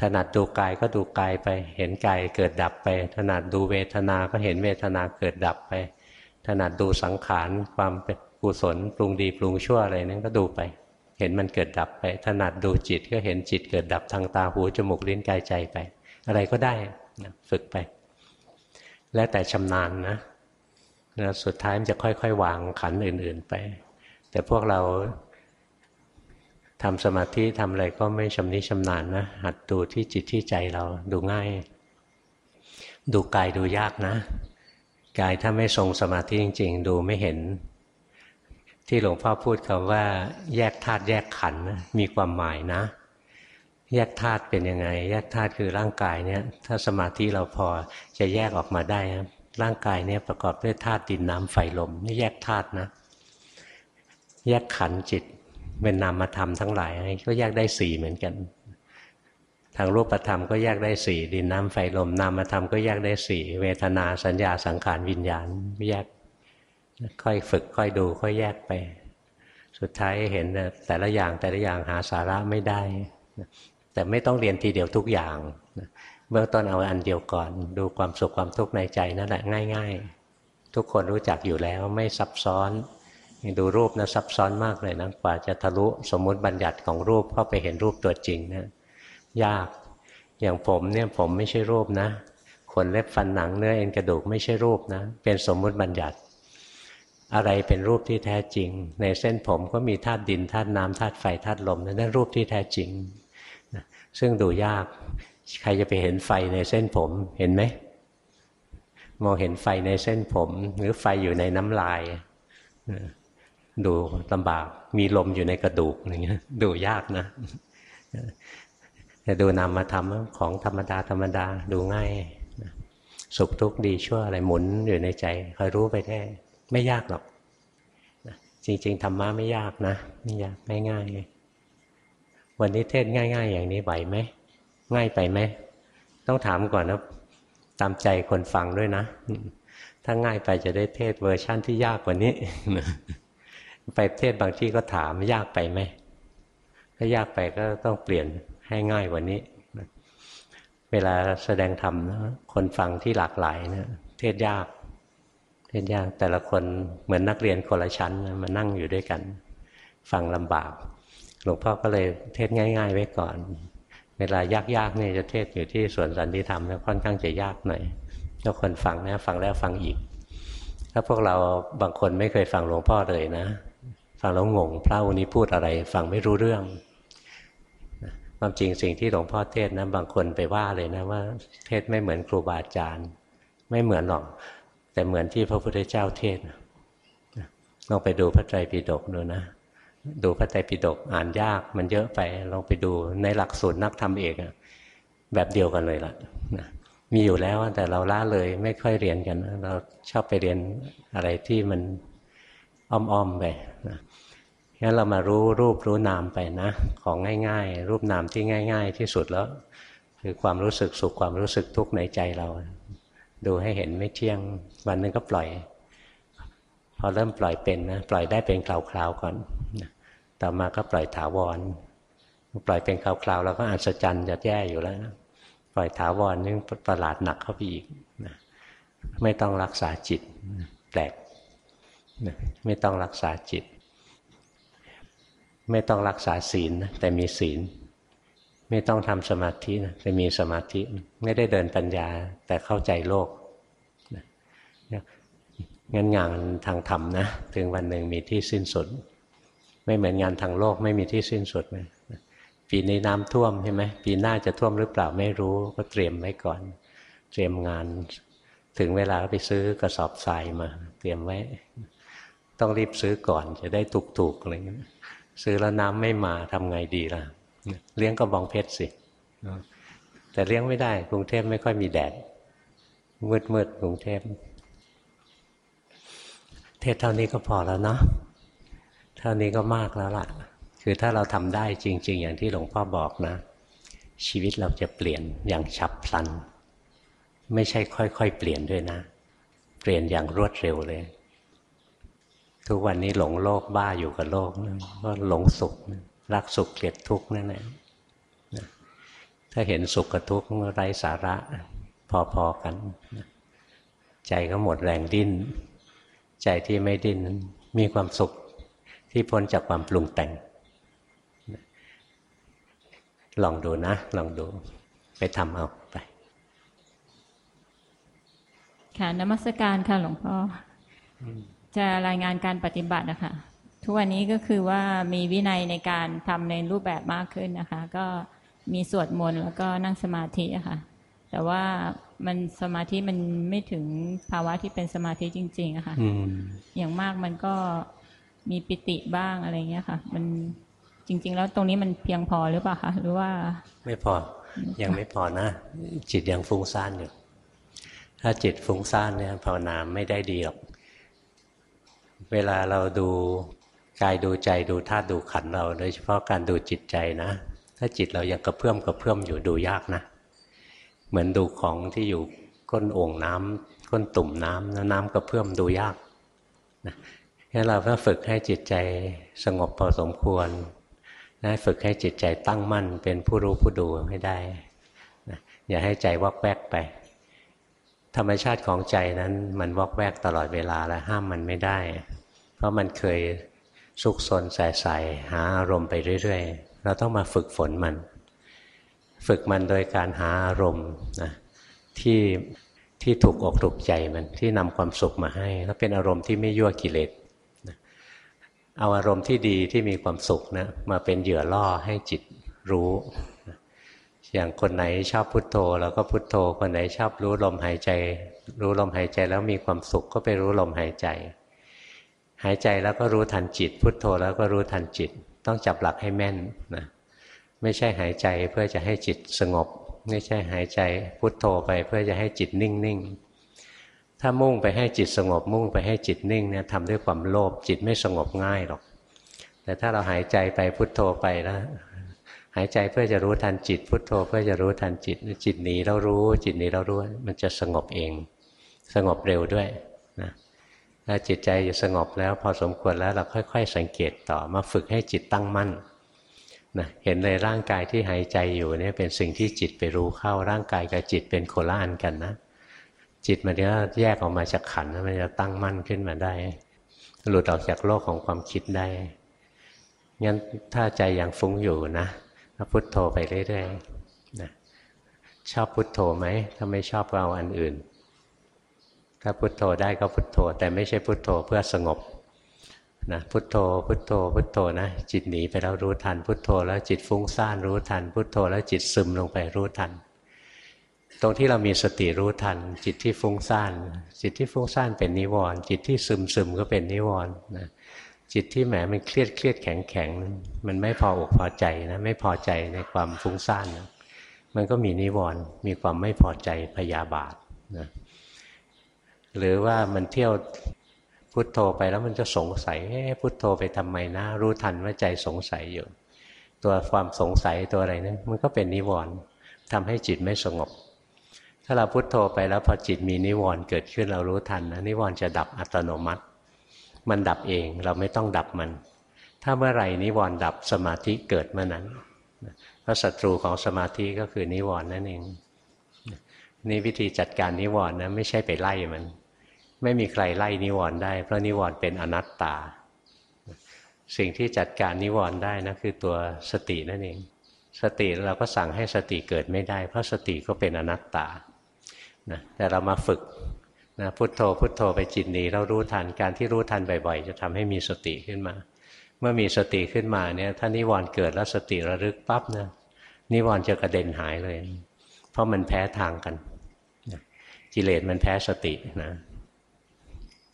ถนัดดูกายก็ดูกายไปเห็นกายเกิดดับไป ถนัดดูเวทนาก็เห็นเวทนาเกิดดับไป ถนัดดูสังขารความเป็นกุศลปรุงดีปรุงชั่วอะไรนั้นก็ดูไป เห็นมันเกิดดับไป ถนัดดูจิตก็เห็นจิตเกิดดับทางตาหูจมูกลิ้นกายใจไป อะไรก็ได้ฝึกไป แล้วแต่ชำนาญนะ นะสุดท้ายมันจะค่อย ๆ วางขันอื่น ๆ ไป แต่พวกเราทำสมาธิทำอะไรก็ไม่ชำนิชำนาญนะ หัดดูที่จิตที่ใจเราดูง่าย ดูกายดูยากนะ กายถ้าไม่ทรงสมาธิจริง ๆ ดูไม่เห็น ที่หลวงพ่อพูดคำว่า แยกธาตุแยกขันธ์มีความหมายนะแยกธาตุเป็นยังไง แยกธาตุคือร่างกายเนี่ย ถ้าสมาธิเราพอจะแยกออกมาได้นะ ร่างกายเนี่ยประกอบด้วยธาตุดินน้ำไฟลมนี่แยกธาตุนะ แยกขันจิตเป็นนามธรรมทั้งหลายก็แยกได้สี่เหมือนกัน ทางรูปธรรมก็แยกได้สี่ดินน้ำไฟลมนามธรรมก็แยกได้สี่เวทนาสัญญาสังขารวิญญาณแยกค่อยฝึกค่อยดูค่อยแยกไป สุดท้ายเห็นแต่ละอย่างแต่ละอย่างหาสาระไม่ได้ แต่ไม่ต้องเรียนทีเดียวทุกอย่าง เบื้องต้นเอาอันเดียวก่อน ดูความสุขความทุกข์ในใจนั่นแหละง่าย ๆ ทุกคนรู้จักอยู่แล้วไม่ซับซ้อนดูรูปนะซับซ้อนมากเลยนะกว่าจะทะลุสมมุติบัญญัติของรูปเข้าไปเห็นรูปตัวจริงนะยากอย่างผมเนี่ยผมไม่ใช่รูปนะขนเล็บฟันหนังเนื้อเอ็นกระดูกไม่ใช่รูปนะ เป็นสมมุติบัญญัติ อะไรเป็นรูปที่แท้จริง ในเส้นผมก็มีธาตุดินธาตุน้ำธาตุไฟธาตุลมนั่นรูปที่แท้จริงซึ่งดูยาก ใครจะไปเห็นไฟในเส้นผมเห็นไหมมองเห็นไฟในเส้นผม หรือไฟอยู่ในน้ำลายดูลำบาก มีลมอยู่ในกระดูกอย่างเงี้ย ดูยากนะแต่ดูนามธรรมของธรรมดาธรรมดาดูง่ายสุขทุกข์ดีชั่วอะไรหมุนอยู่ในใจคอยรู้ไปได้ ไม่ยากหรอกจริง ๆธรรมะไม่ยากนะ ไม่ยากง่าย วันนี้เทศง่าย ๆ อย่างนี้ไหวไหม ง่ายไปไหมต้องถามก่อนนะตามใจคนฟังด้วยนะ ถ้าง่ายไปจะได้เทศเวอร์ชั่นที่ยากกว่านี้ไปเทศบางที่ก็ถามยากไปไหมถ้ายากไปก็ต้องเปลี่ยนให้ง่ายกว่านี้ เวลาแสดงธรรมนะคนฟังที่หลากหลายเนะเทศยาก เทศยากแต่ละคนเหมือนนักเรียนคนละชั้นมานั่งอยู่ด้วยกัน ฟังลำบาก หลวงพ่อก็เลยเทศง่าย ๆ ไว้ก่อน เวลายากๆนี่จะเทศอยู่ที่สวนสันติธรรมแล้วค่อนข้างจะยากหน่อยถ้าคนฟังนะฟังแล้วฟังอีก ถ้าพวกเราบางคนไม่เคยฟังหลวงพ่อเลยนะ ฟังแล้วงงพระวันนี้พูดอะไร ฟังไม่รู้เรื่องความจริงสิ่งที่หลวงพ่อเทศนะบางคนไปว่าเลยนะว่า เทศไม่เหมือนครูบาอาจารย์ ไม่เหมือนหรอก แต่เหมือนที่พระพุทธเจ้าเทศลองไปดูพระไตรปิฎกดูนะ ดูพระไตรปิฎกอ่านยากมันเยอะไปลองไปดูในหลักสูตรนักธรรมเอกแบบเดียวกันเลยล่ะมีอยู่แล้วแต่เราล่าเลยไม่ค่อยเรียนกัน เราชอบไปเรียนอะไรที่มันอ้อมๆไปนะงั้นเรามารู้รูปรู้นามไปนะ ของง่าย ๆ รูปนามที่ง่าย ๆ ที่สุดแล้ว คือความรู้สึกสุขความรู้สึกทุกข์ในใจเรา ดูให้เห็นไม่เที่ยงวันนึงก็ปล่อย พอเริ่มปล่อยเป็นนะปล่อยได้เป็นคราวๆก่อน ต่อมาก็ปล่อยถาวร ปล่อยเป็นคราวๆเราก็อัศจรรย์จะแย่อยู่แล้วนะปล่อยถาวรนึงประหลาดหนักเข้าไปอีกนะไม่ต้องรักษาจิตแปลกนะไม่ต้องรักษาจิต ไม่ต้องรักษาศีลนะแต่มีศีล ไม่ต้องทำสมาธินะแต่มีสมาธิไม่ได้เดินปัญญาแต่เข้าใจโลกงั้นงานทางธรรมนะ ถึงวันหนึ่งมีที่สิ้นสุด ไม่เหมือนงานทางโลกไม่มีที่สิ้นสุดเลยปีนี้น้ำท่วมใช่ไหมปีหน้าจะท่วมหรือเปล่าไม่รู้ก็เตรียมไว้ก่อน เตรียมงาน ถึงเวลาก็ไปซื้อกระสอบทรายมา เตรียมไว้ ต้องรีบซื้อก่อนจะได้ถูกๆอะไรเงี้ยซื้อแล้วน้ำไม่มาทำไงดีล่ะ เลี้ยงก็บองเพชรสิแต่เลี้ยงไม่ได้ กรุงเทพไม่ค่อยมีแดดมืดมืดกรุงเทพเทศเท่านี้ก็พอแล้วเนาะ เท่านี้ก็มากแล้วล่ะ คือถ้าเราทำได้จริง ๆ อย่างที่หลวงพ่อบอกนะ ชีวิตเราจะเปลี่ยนอย่างฉับพลัน ไม่ใช่ค่อย ๆ เปลี่ยนด้วยนะ เปลี่ยนอย่างรวดเร็วเลย ทุกวันนี้หลงโลกบ้าอยู่กับโลกก็หลงสุข รักสุขเกลียดทุกข์นั่นแหละถ้าเห็นสุขกับทุกข์ไร้สาระพอๆกัน ใจก็หมดแรงดิ้น ใจที่ไม่ดิ้นมีความสุข ที่พ้นจากความปรุงแต่ง ลองดูนะ ลองดู ไปทำเอาไป ค่ะนมัสการค่ะหลวงพ่อ จะรายงานการปฏิบัตินะคะทุกวันนี้ก็คือว่ามีวินัยในการทำในรูปแบบมากขึ้นนะคะ ก็มีสวดมนต์แล้วก็นั่งสมาธิอะคะ่ะ แต่ว่ามันสมาธิมันไม่ถึงภาวะที่เป็นสมาธิจริงๆอะคะ่ะอย่างมากมันก็ มีปิติบ้างอะไรเงี้ยค่ะ มันจริง ๆ แล้วตรงนี้มันเพียงพอหรือเปล่าคะหรือว่า ไม่พอยังไม่พอนะ จิตยังฟุ้งซ่านอยู่ ถ้าจิตฟุ้งซ่านเนี่ยภาวนาไม่ได้ดีหรอกเวลาเราดูกายดูใจดูธาตุดูขันเราโดยเฉพาะการดูจิตใจนะ ถ้าจิตเรายังกระเพื่อมกระเพื่อมอยู่ดูยากนะ เหมือนดูของที่อยู่ก้นโอ่งน้ำก้นตุ่มน้ำแล้วน้ำกระเพื่อมดูยากนะ งั้นเราก็ฝึกให้จิตใจสงบพอสมควรนะฝึกให้จิตใจตั้งมั่นเป็นผู้รู้ผู้ดูให้ได้นะอย่าให้ใจวอกแวกไป ธรรมชาติของใจนั้นมันวอกแวกตลอดเวลาและห้ามมันไม่ได้ เพราะมันเคยสุกสนใส่ใส่หาอารมณ์ไปเรื่อยๆ เราต้องมาฝึกฝนมัน ฝึกมันโดยการหาอารมณ์นะที่ที่ถูกอกถูกใจมันที่นำความสุขมาให้แล้วเป็นอารมณ์ที่ไม่ยั่วกิเลส เอาอารมณ์ที่ดีที่มีความสุขนะมาเป็นเหยื่อล่อให้จิตรู้อย่างคนไหนชอบพุทโธเราก็พุทโธ คนไหนชอบรู้ลมหายใจ รู้ลมหายใจแล้วมีความสุขก็ไปรู้ลมหายใจ หายใจแล้วก็รู้ทันจิต พุทโธแล้วก็รู้ทันจิต ต้องจับหลักให้แม่นนะไม่ใช่หายใจเพื่อจะให้จิตสงบ ไม่ใช่หายใจพุทโธไปเพื่อจะให้จิตนิ่งๆ ถ้ามุ่งไปให้จิตสงบมุ่งไปให้จิตนิ่งเนี่ยทำด้วยความโลภจิตไม่สงบง่ายหรอก แต่ถ้าเราหายใจไปพุทโธไปแล้วหายใจเพื่อจะรู้ทันจิต พุทโธเพื่อจะรู้ทันจิต จิตหนีเรารู้ จิตหนีเรารู้มันจะสงบเอง สงบเร็วด้วยนะถ้าจิตใจจะสงบแล้วพอสมควรแล้วเราค่อย ๆ สังเกตต่อมาฝึกให้จิตตั้งมั่นนะเห็นเลยร่างกายที่หายใจอยู่เนี่ยเป็นสิ่งที่จิตไปรู้เข้าร่างกายกับจิตเป็นโคละอันกันนะ จิตมันจะแยกออกมาจากขันมันจะตั้งมั่นขึ้นมาได้ หลุดออกจากโลกของความคิดได้ งั้นถ้าใจยังฟุ้งอยู่นะพุทโธไปเรื่อยๆนะชอบพุทโธไหม ถ้าไม่ชอบก็เอาอันอื่น ถ้าพุทโธได้ก็พุทโธ แต่ไม่ใช่พุทโธเพื่อสงบนะพุทโธ พุทโธ พุทโธนะจิตหนีไปแล้วรู้ทัน พุทโธแล้วจิตฟุ้งซ่านรู้ทัน พุทโธแล้วจิตซึมลงไปรู้ทัน ตรงที่เรามีสติรู้ทัน จิตที่ฟุ้งซ่านจิตที่ฟุ้งซ่านเป็นนิวรณ์จิตที่ซึมซึมก็เป็นนิวรณ์นะจิตที่แหมมันเครียดเครียดแข็งแข็งมันไม่พออกพอใจนะไม่พอใจในความฟุ้งซ่านนะมันก็มีนิวรณ์มีความไม่พอใจพยาบาทนะหรือว่ามันเที่ยวพุทโธไปแล้วมันจะสงสัยพุทโธไปทำไมนะ รู้ทันว่าใจสงสัยอยู่ ตัวความสงสัยตัวอะไรนะั้นมันก็เป็นนิวรณ์ทำให้จิตไม่สงบ ถ้าเราพุโทโธไปแล้วพอจิตมีนิวรณ์เกิดขึ้นเรารู้ทันนะนิวรณ์จะดับอัตโนมัติ มันดับเองเราไม่ต้องดับมัน ถ้าเมื่อไหร่นิวรณ์ดับสมาธิเกิดเมื่อนั้นเพราะศัตรูของสมาธิก็คือนิวรณ์นั่นเองนี่วิธีจัดการนิวรณ์นะไม่ใช่ไปไล่มัน ไม่มีใครไล่นิวรณ์ได้ เพราะนิวรณ์เป็นอนัตตา สิ่งที่จัดการนิวรณ์ได้นะคือตัวสตินั่นเอง สติเราก็สั่งให้สติเกิดไม่ได้ เพราะสติก็เป็นอนัตตา นะแต่เรามาฝึกนะพุทโธพุทโธไปจิตหนีเรารู้ทันการที่รู้ทันบ่อยๆ จะทำให้มีสติขึ้นมา เมื่อมีสติขึ้นมาเนี่ยถ้านิวรณ์เกิดแล้วสติระลึกปั๊บนะนิวรณ์จะกระเด็นหายเลย เพราะมันแพ้ทางกันกิเลสมันแพ้สตินะ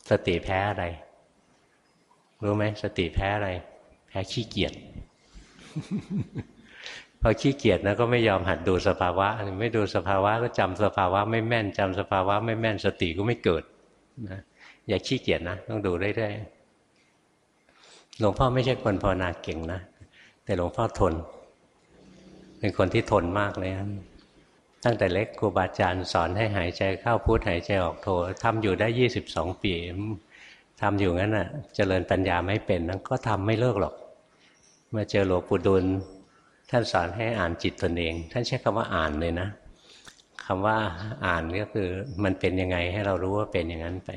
สติแพ้อะไร รู้ไหมสติแพ้อะไร แพ้ขี้เกียจ พอขี้เกียจนะก็ไม่ยอมหัดดูสภาวะ ไม่ดูสภาวะก็จำสภาวะไม่แม่นจำสภาวะไม่แม่นสติก็ไม่เกิดนะอย่าขี้เกียจนะต้องดูเรื่อยๆหลวงพ่อไม่ใช่คนภาวนาเก่งนะแต่หลวงพ่อทน เป็นคนที่ทนมากเลยนะตั้งแต่เล็กครูบาอาจารย์สอนให้หายใจเข้าพุทหายใจออกโททำอยู่ได้ยี่สิบสองปีทำอยู่งั้นน่ะ เจริญปัญญาไม่เป็นนั้นก็ทำไม่เลิกหรอก มาเจอหลวงปู่ดุล ท่านสอนให้อ่านจิตตนเอง ท่านใช้คำว่าอ่านเลยนะคำว่าอ่านก็คือมันเป็นยังไงให้เรารู้ว่าเป็นอย่างนั้นไป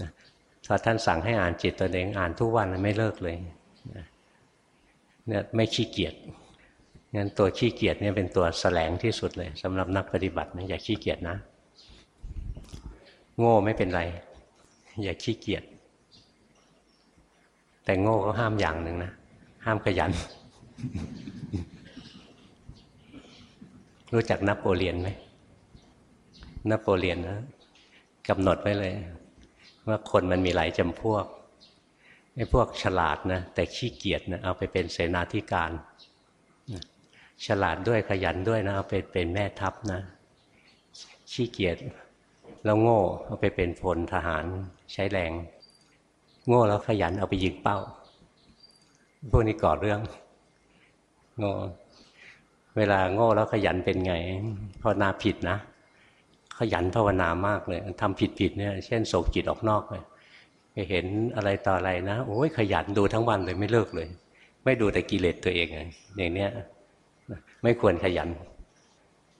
นะพอท่านสั่งให้อ่านจิตตนเอง อ่านทุกวันไม่เลิกเลยเนี่ยไม่ขี้เกียจงั้นตัวขี้เกียจเนี่ยเป็นตัวแสลงที่สุดเลยสำหรับนักปฏิบัตินะอย่าขี้เกียจนะ โง่ไม่เป็นไร อย่าขี้เกียจแต่โง่ก็ห้ามอย่างหนึ่งนะห้ามขยัน รู้จักนโปเลียนไหมนโปเลียนนะกำหนดไว้เลย ว่าคนมันมีหลายจำพวกไอ้พวกฉลาดนะแต่ขี้เกียจนะเอาไปเป็นเสนาธิการ ฉลาดด้วยขยันด้วยนะเอาไปเป็นแม่ทัพนะขี้เกียจแล้วโง่เอาไปเป็นพลทหารใช้แรง โง่แล้วขยันเอาไปยิงเป้า พวกนี้ก่อเรื่อง โง่เวลาโง่แล้วขยันเป็นไงภาวนาผิดนะ ขยันภาวนามากเลยทำผิดผิดเนี่ย เช่นส่งจิตออกนอกเลยไปเห็นอะไรต่ออะไรนะโอ้ยขยันดูทั้งวันเลยไม่เลิกเลย ไม่ดูแต่กิเลสตัวเองอย่างเนี้ยไม่ควรขยัน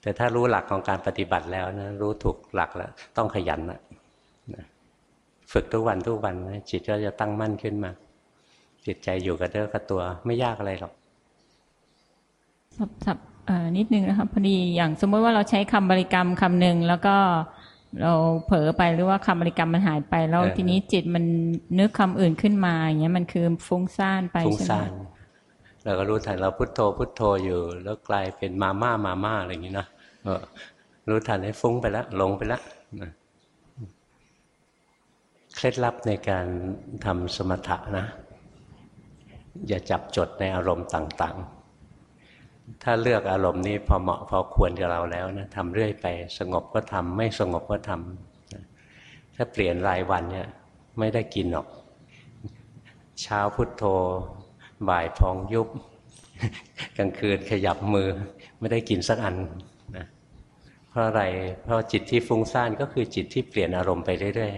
แต่ถ้ารู้หลักของการปฏิบัติแล้วนะรู้ถูกหลักแล้ว ต้องขยันนะฝึกทุกวันทุกวันนะจิตก็จะตั้งมั่นขึ้นมา จิตใจอยู่กับเด้อกับตัวไม่ยากอะไรหรอก สับสับนิดนึงนะครับพอดีอย่างสมมติว่าเราใช้คำบริกรรมคำหนึ่งแล้วก็เราเผลอไปหรือว่าคำบริกรรมมันหายไป แล้วทีนี้จิตมันนึกคำอื่นขึ้นมาอย่างเงี้ยมันคือฟุ้งซ่านไปใช่ไหมเราก็รู้ทันเราพุโทโธพุโทโธอยู่ แล้วกลายเป็นมาม่ามาม่าอะไรอย่างนี้นะรู้ทันให้ฟุ้งไปแล้วลงไปแล้วเคล็ดลับในการทำสมถะนะ อย่าจับจดในอารมณ์ต่าง ๆ ถ้าเลือกอารมณ์นี้พอเหมาะพอควรกับเราแล้วนะทำเรื่อยไป สงบก็ทำไม่สงบก็ทำถ้าเปลี่ยนรายวันเนี่ยไม่ได้กินหรอก เช้าพุทโธบ่ายพองยุบ กลางคืนขยับมือ ไม่ได้กินสักอันนะเพราะอะไรเพราะจิตที่ฟุ้งซ่านก็คือจิตที่เปลี่ยนอารมณ์ไปเรื่อย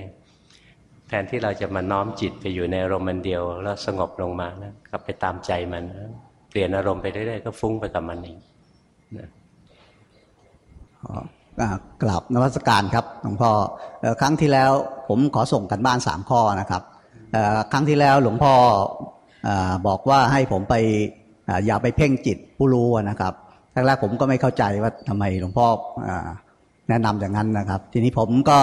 ๆแทนที่เราจะมาน้อมจิตไปอยู่ในอารมณ์มันเดียว แล้วสงบลงมานะกลับไปตามใจมันนะ เปลี่ยนอารมณ์ไปเรื่อยๆก็ฟุ้งไปกับมันเองนะกลับนวัตการครับหลวงพ่อครั้งที่แล้วผมขอส่งกันบ้านสามข้อนะครับครั้งที่แล้วหลวงพ่อบอกว่าให้ผมไปอย่าไปเพ่งจิตผู้รู้นะครับแรกๆผมก็ไม่เข้าใจว่าทำไมหลวงพ่อแนะนำอย่างนั้นนะครับ ทีนี้ผมก็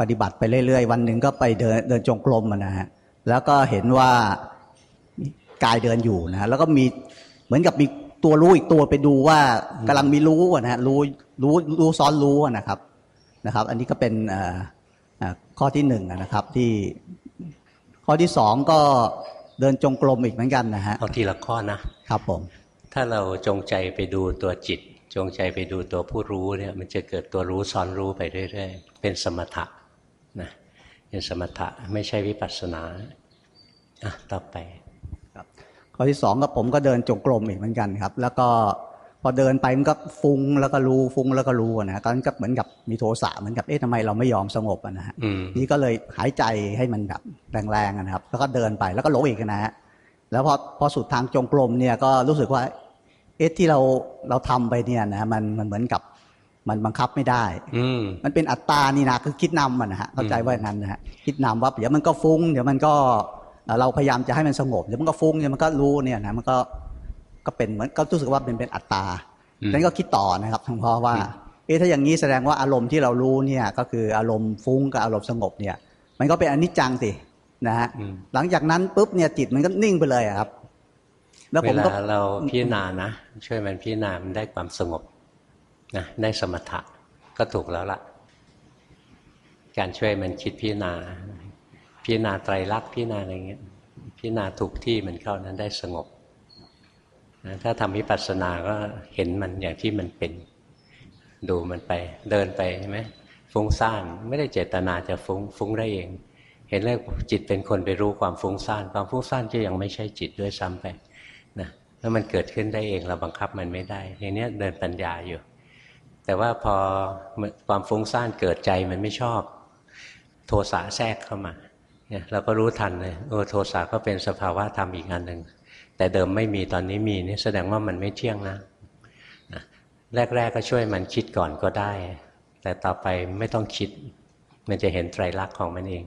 ปฏิบัติไปเรื่อยๆ วันหนึ่งก็ไปเดินเดินจงกรมนะฮะแล้วก็เห็นว่ากายเดินอยู่นะแล้วก็มี เหมือนกับมีตัวรู้อีกตัวไปดูว่ากำลังมีรู้นะฮะรู้รู้รู้ซ้อนรู้นะครับนะครับ อันนี้ก็เป็นข้อที่หนึ่งนะครับ ที่ข้อที่สองก็เดินจงกรมอีกเหมือนกันนะฮะเอาทีละข้อนะครับผม ถ้าเราจงใจไปดูตัวจิต จงใจไปดูตัวผู้รู้เนี่ยมันจะเกิดตัวรู้ซ้อนรู้ไปเรื่อยๆเป็นสมถะนะเป็นสมถะไม่ใช่วิปัสสนาอะต่อไปครับ ข้อที่สองก็ผมก็เดินจงกรมอีกเหมือนกันครับ แล้วก็พอเดินไปมันก็ฟุ้งแล้วก็รู้ฟุ้งแล้วก็รู้นะตอนนั้นก็เหมือนกับมีโทสะเหมือนกับเอ๊ะทำไมเราไม่ยอมสงบนะฮะนี่ก็เลยหายใจให้มันแบบแรงๆนะครับ แล้วก็เดินไปแล้วก็หลงอีกนะฮะแล้วพอพอสุดทางจงกรมเนี่ยก็รู้สึกว่า เอ๊ะที่เราเราทำไปเนี่ยนะมันมันเหมือนกับมันบังคับไม่ได้ อืมันเป็นอัตตานี่นะคือคิดนำมันนะฮะเข้าใจว่าอย่างนั้นนะฮะคิดนำว่าเดี๋ยวมันก็ฟุ้ง เดี๋ยวมันก็ เราพยายามจะให้มันสงบเดี๋ยวมันก็ฟุ้งเดี๋ยวมันก็รู้เนี่ยนะมันก็ก็เป็นเหมือนก็รู้สึกว่าเป็นเป็นอัตตานั้นก็คิดต่อนะครับทั้งพ่อว่าเอ๊ะถ้าอย่างนี้แสดงว่าอารมณ์ที่เรารู้เนี่ยก็คืออารมณ์ฟุ้งกับอารมณ์สงบเนี่ย มันก็เป็นอนิจจังสินะฮะหลังจากนั้นปุ๊บเนี่ยจิตมันก็นิ่งไปเลยครับ แล้วผมก็เราพิจารณานะช่วยมันพิจารณามันได้ความสงบนะได้สมถะก็ถูกแล้วล่ะ การช่วยมันคิดพิจารณา พิจารณาไตรลักษณ์พิจารณาอะไรเงี้ยพิจารณาถูกที่มันเข้านั้นได้สงบนะถ้าทำวิปัสสนาก็เห็นมันอย่างที่มันเป็น ดูมันไป เดินไปใช่ไหมฟุ้งซ่านไม่ได้เจตนาจะฟุ้งฟุ้งได้เอง เห็นแล้วจิตเป็นคนไปรู้ความฟุ้งซ่านความฟุ้งซ่านก็ยังไม่ใช่จิตด้วยซ้ำไปนะแล้วมันเกิดขึ้นได้เองเราบังคับมันไม่ได้อย่างนี้เดินปัญญาอยู่ แต่ว่าพอความฟุ้งซ่านเกิดใจมันไม่ชอบ โทสะแทรกเข้ามา เนี่ยเราก็รู้ทันเลยโอ้โทสะก็เป็นสภาวะธรรมอีกอันหนึ่งแต่เดิมไม่มีตอนนี้มีนี่แสดงว่ามันไม่เที่ยงนะนะแรกๆก็ช่วยมันคิดก่อนก็ได้ แต่ต่อไปไม่ต้องคิด มันจะเห็นไตรลักษณ์ของมันเอง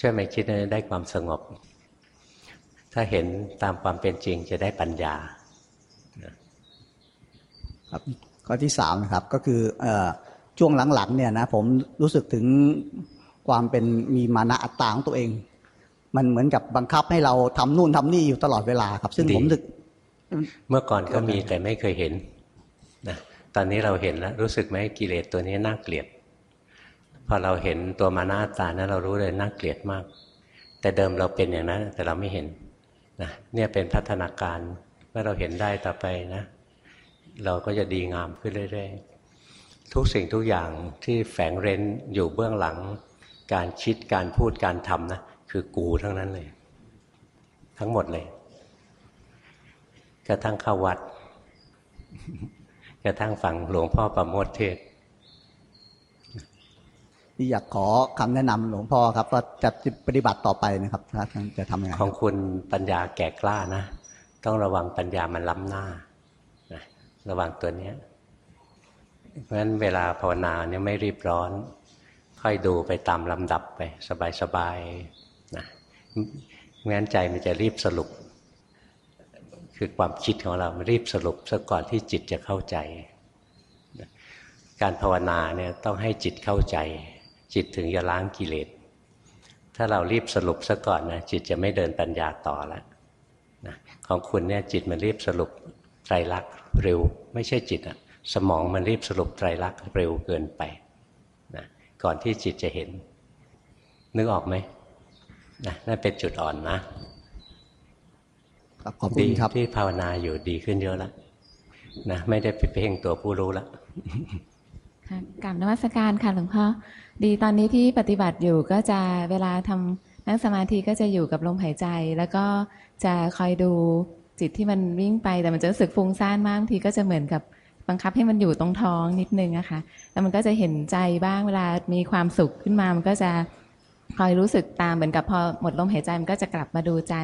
ช่วยมันคิดได้ความสงบ ถ้าเห็นตามความเป็นจริงจะได้ปัญญาครับข้อที่สามนะครับก็คืออช่วงหลังๆเนี่ยนะผมรู้สึกถึง ความเป็นมีมานะอัตตาของตัวเอง มันเหมือนกับบังคับให้เราทำนู่นทำนี่อยู่ตลอดเวลาครับ ซึ่งดีผมนึก เมื่อก่อนก็มีแต่ไม่เคยเห็นนะตอนนี้เราเห็นแล้ว รู้สึกไหมกิเลสตัวนี้น่าเกลียด พอเราเห็นตัวมานาตานะเรารู้เลยน่าเกลียดมาก แต่เดิมเราเป็นอย่างนั้น แต่เราไม่เห็นนะเนี่ยเป็นพัฒนาการเมื่อเราเห็นได้ต่อไปนะ เราก็จะดีงามขึ้นเรื่อยๆทุกสิ่งทุกอย่างที่แฝงเร้นอยู่เบื้องหลัง การคิดการพูดการทำนะคือกูทั้งนั้นเลย ทั้งหมดเลย กระทั่งเข้าวัด กระทั่งฟังหลวงพ่อประโมทเทศน์ที่อยากขอคำแนะนำหลวงพ่อครับว่าจะปฏิบัติต่อไปนะครับถ้าจะทำยังไงของคุณปัญญาแก่กล้านะ ต้องระวังปัญญามันล้ำหน้านะระวังตัวเนี้ยเพราะฉะนั้นเวลาภาวนาเนี่ยไม่รีบร้อน ค่อยดูไปตามลำดับไป สบายๆนะไม่งั้นใจมันจะรีบสรุป คือความคิดของเรารีบสรุปซะก่อนที่จิตจะเข้าใจ การภาวนาเนี่ยต้องให้จิตเข้าใจ จิตถึงจะล้างกิเลสถ้าเรารีบสรุปซะก่อนนะจิตจะไม่เดินปัญญาต่อแล้วนะของคุณเนี่ยจิตมันรีบสรุปไตรลักษณ์เร็ว ไม่ใช่จิตอะสมองมันรีบสรุปไตรลักษณ์เร็วเกินไป ก่อนที่จิตจะเห็น นึกออกไหมนะนั่นเป็นจุดอ่อนนะครับขอบคุณครับที่ภาวนาอยู่ดีขึ้นเยอะแล้วนะไม่ได้ไปเพ่งตัวผู้รู้แล้วค่ะกลับนมัสการค่ะหลวงพ่อดีตอนนี้ที่ปฏิบัติอยู่ก็จะเวลาทำนั่งสมาธิก็จะอยู่กับลมหายใจ แล้วก็จะคอยดูจิตที่มันวิ่งไปแต่มันจะรู้สึกฟุ้งซ่านมากบางทีก็จะเหมือนกับ บังคับให้มันอยู่ตรงท้องนิดนึงอะค่ะแล้วมันก็จะเห็นใจบ้างเวลามีความสุขขึ้นมา มันก็จะคอยรู้สึกตามเหมือนกับพอหมดลมหายใจมันก็จะกลับมาดูใจ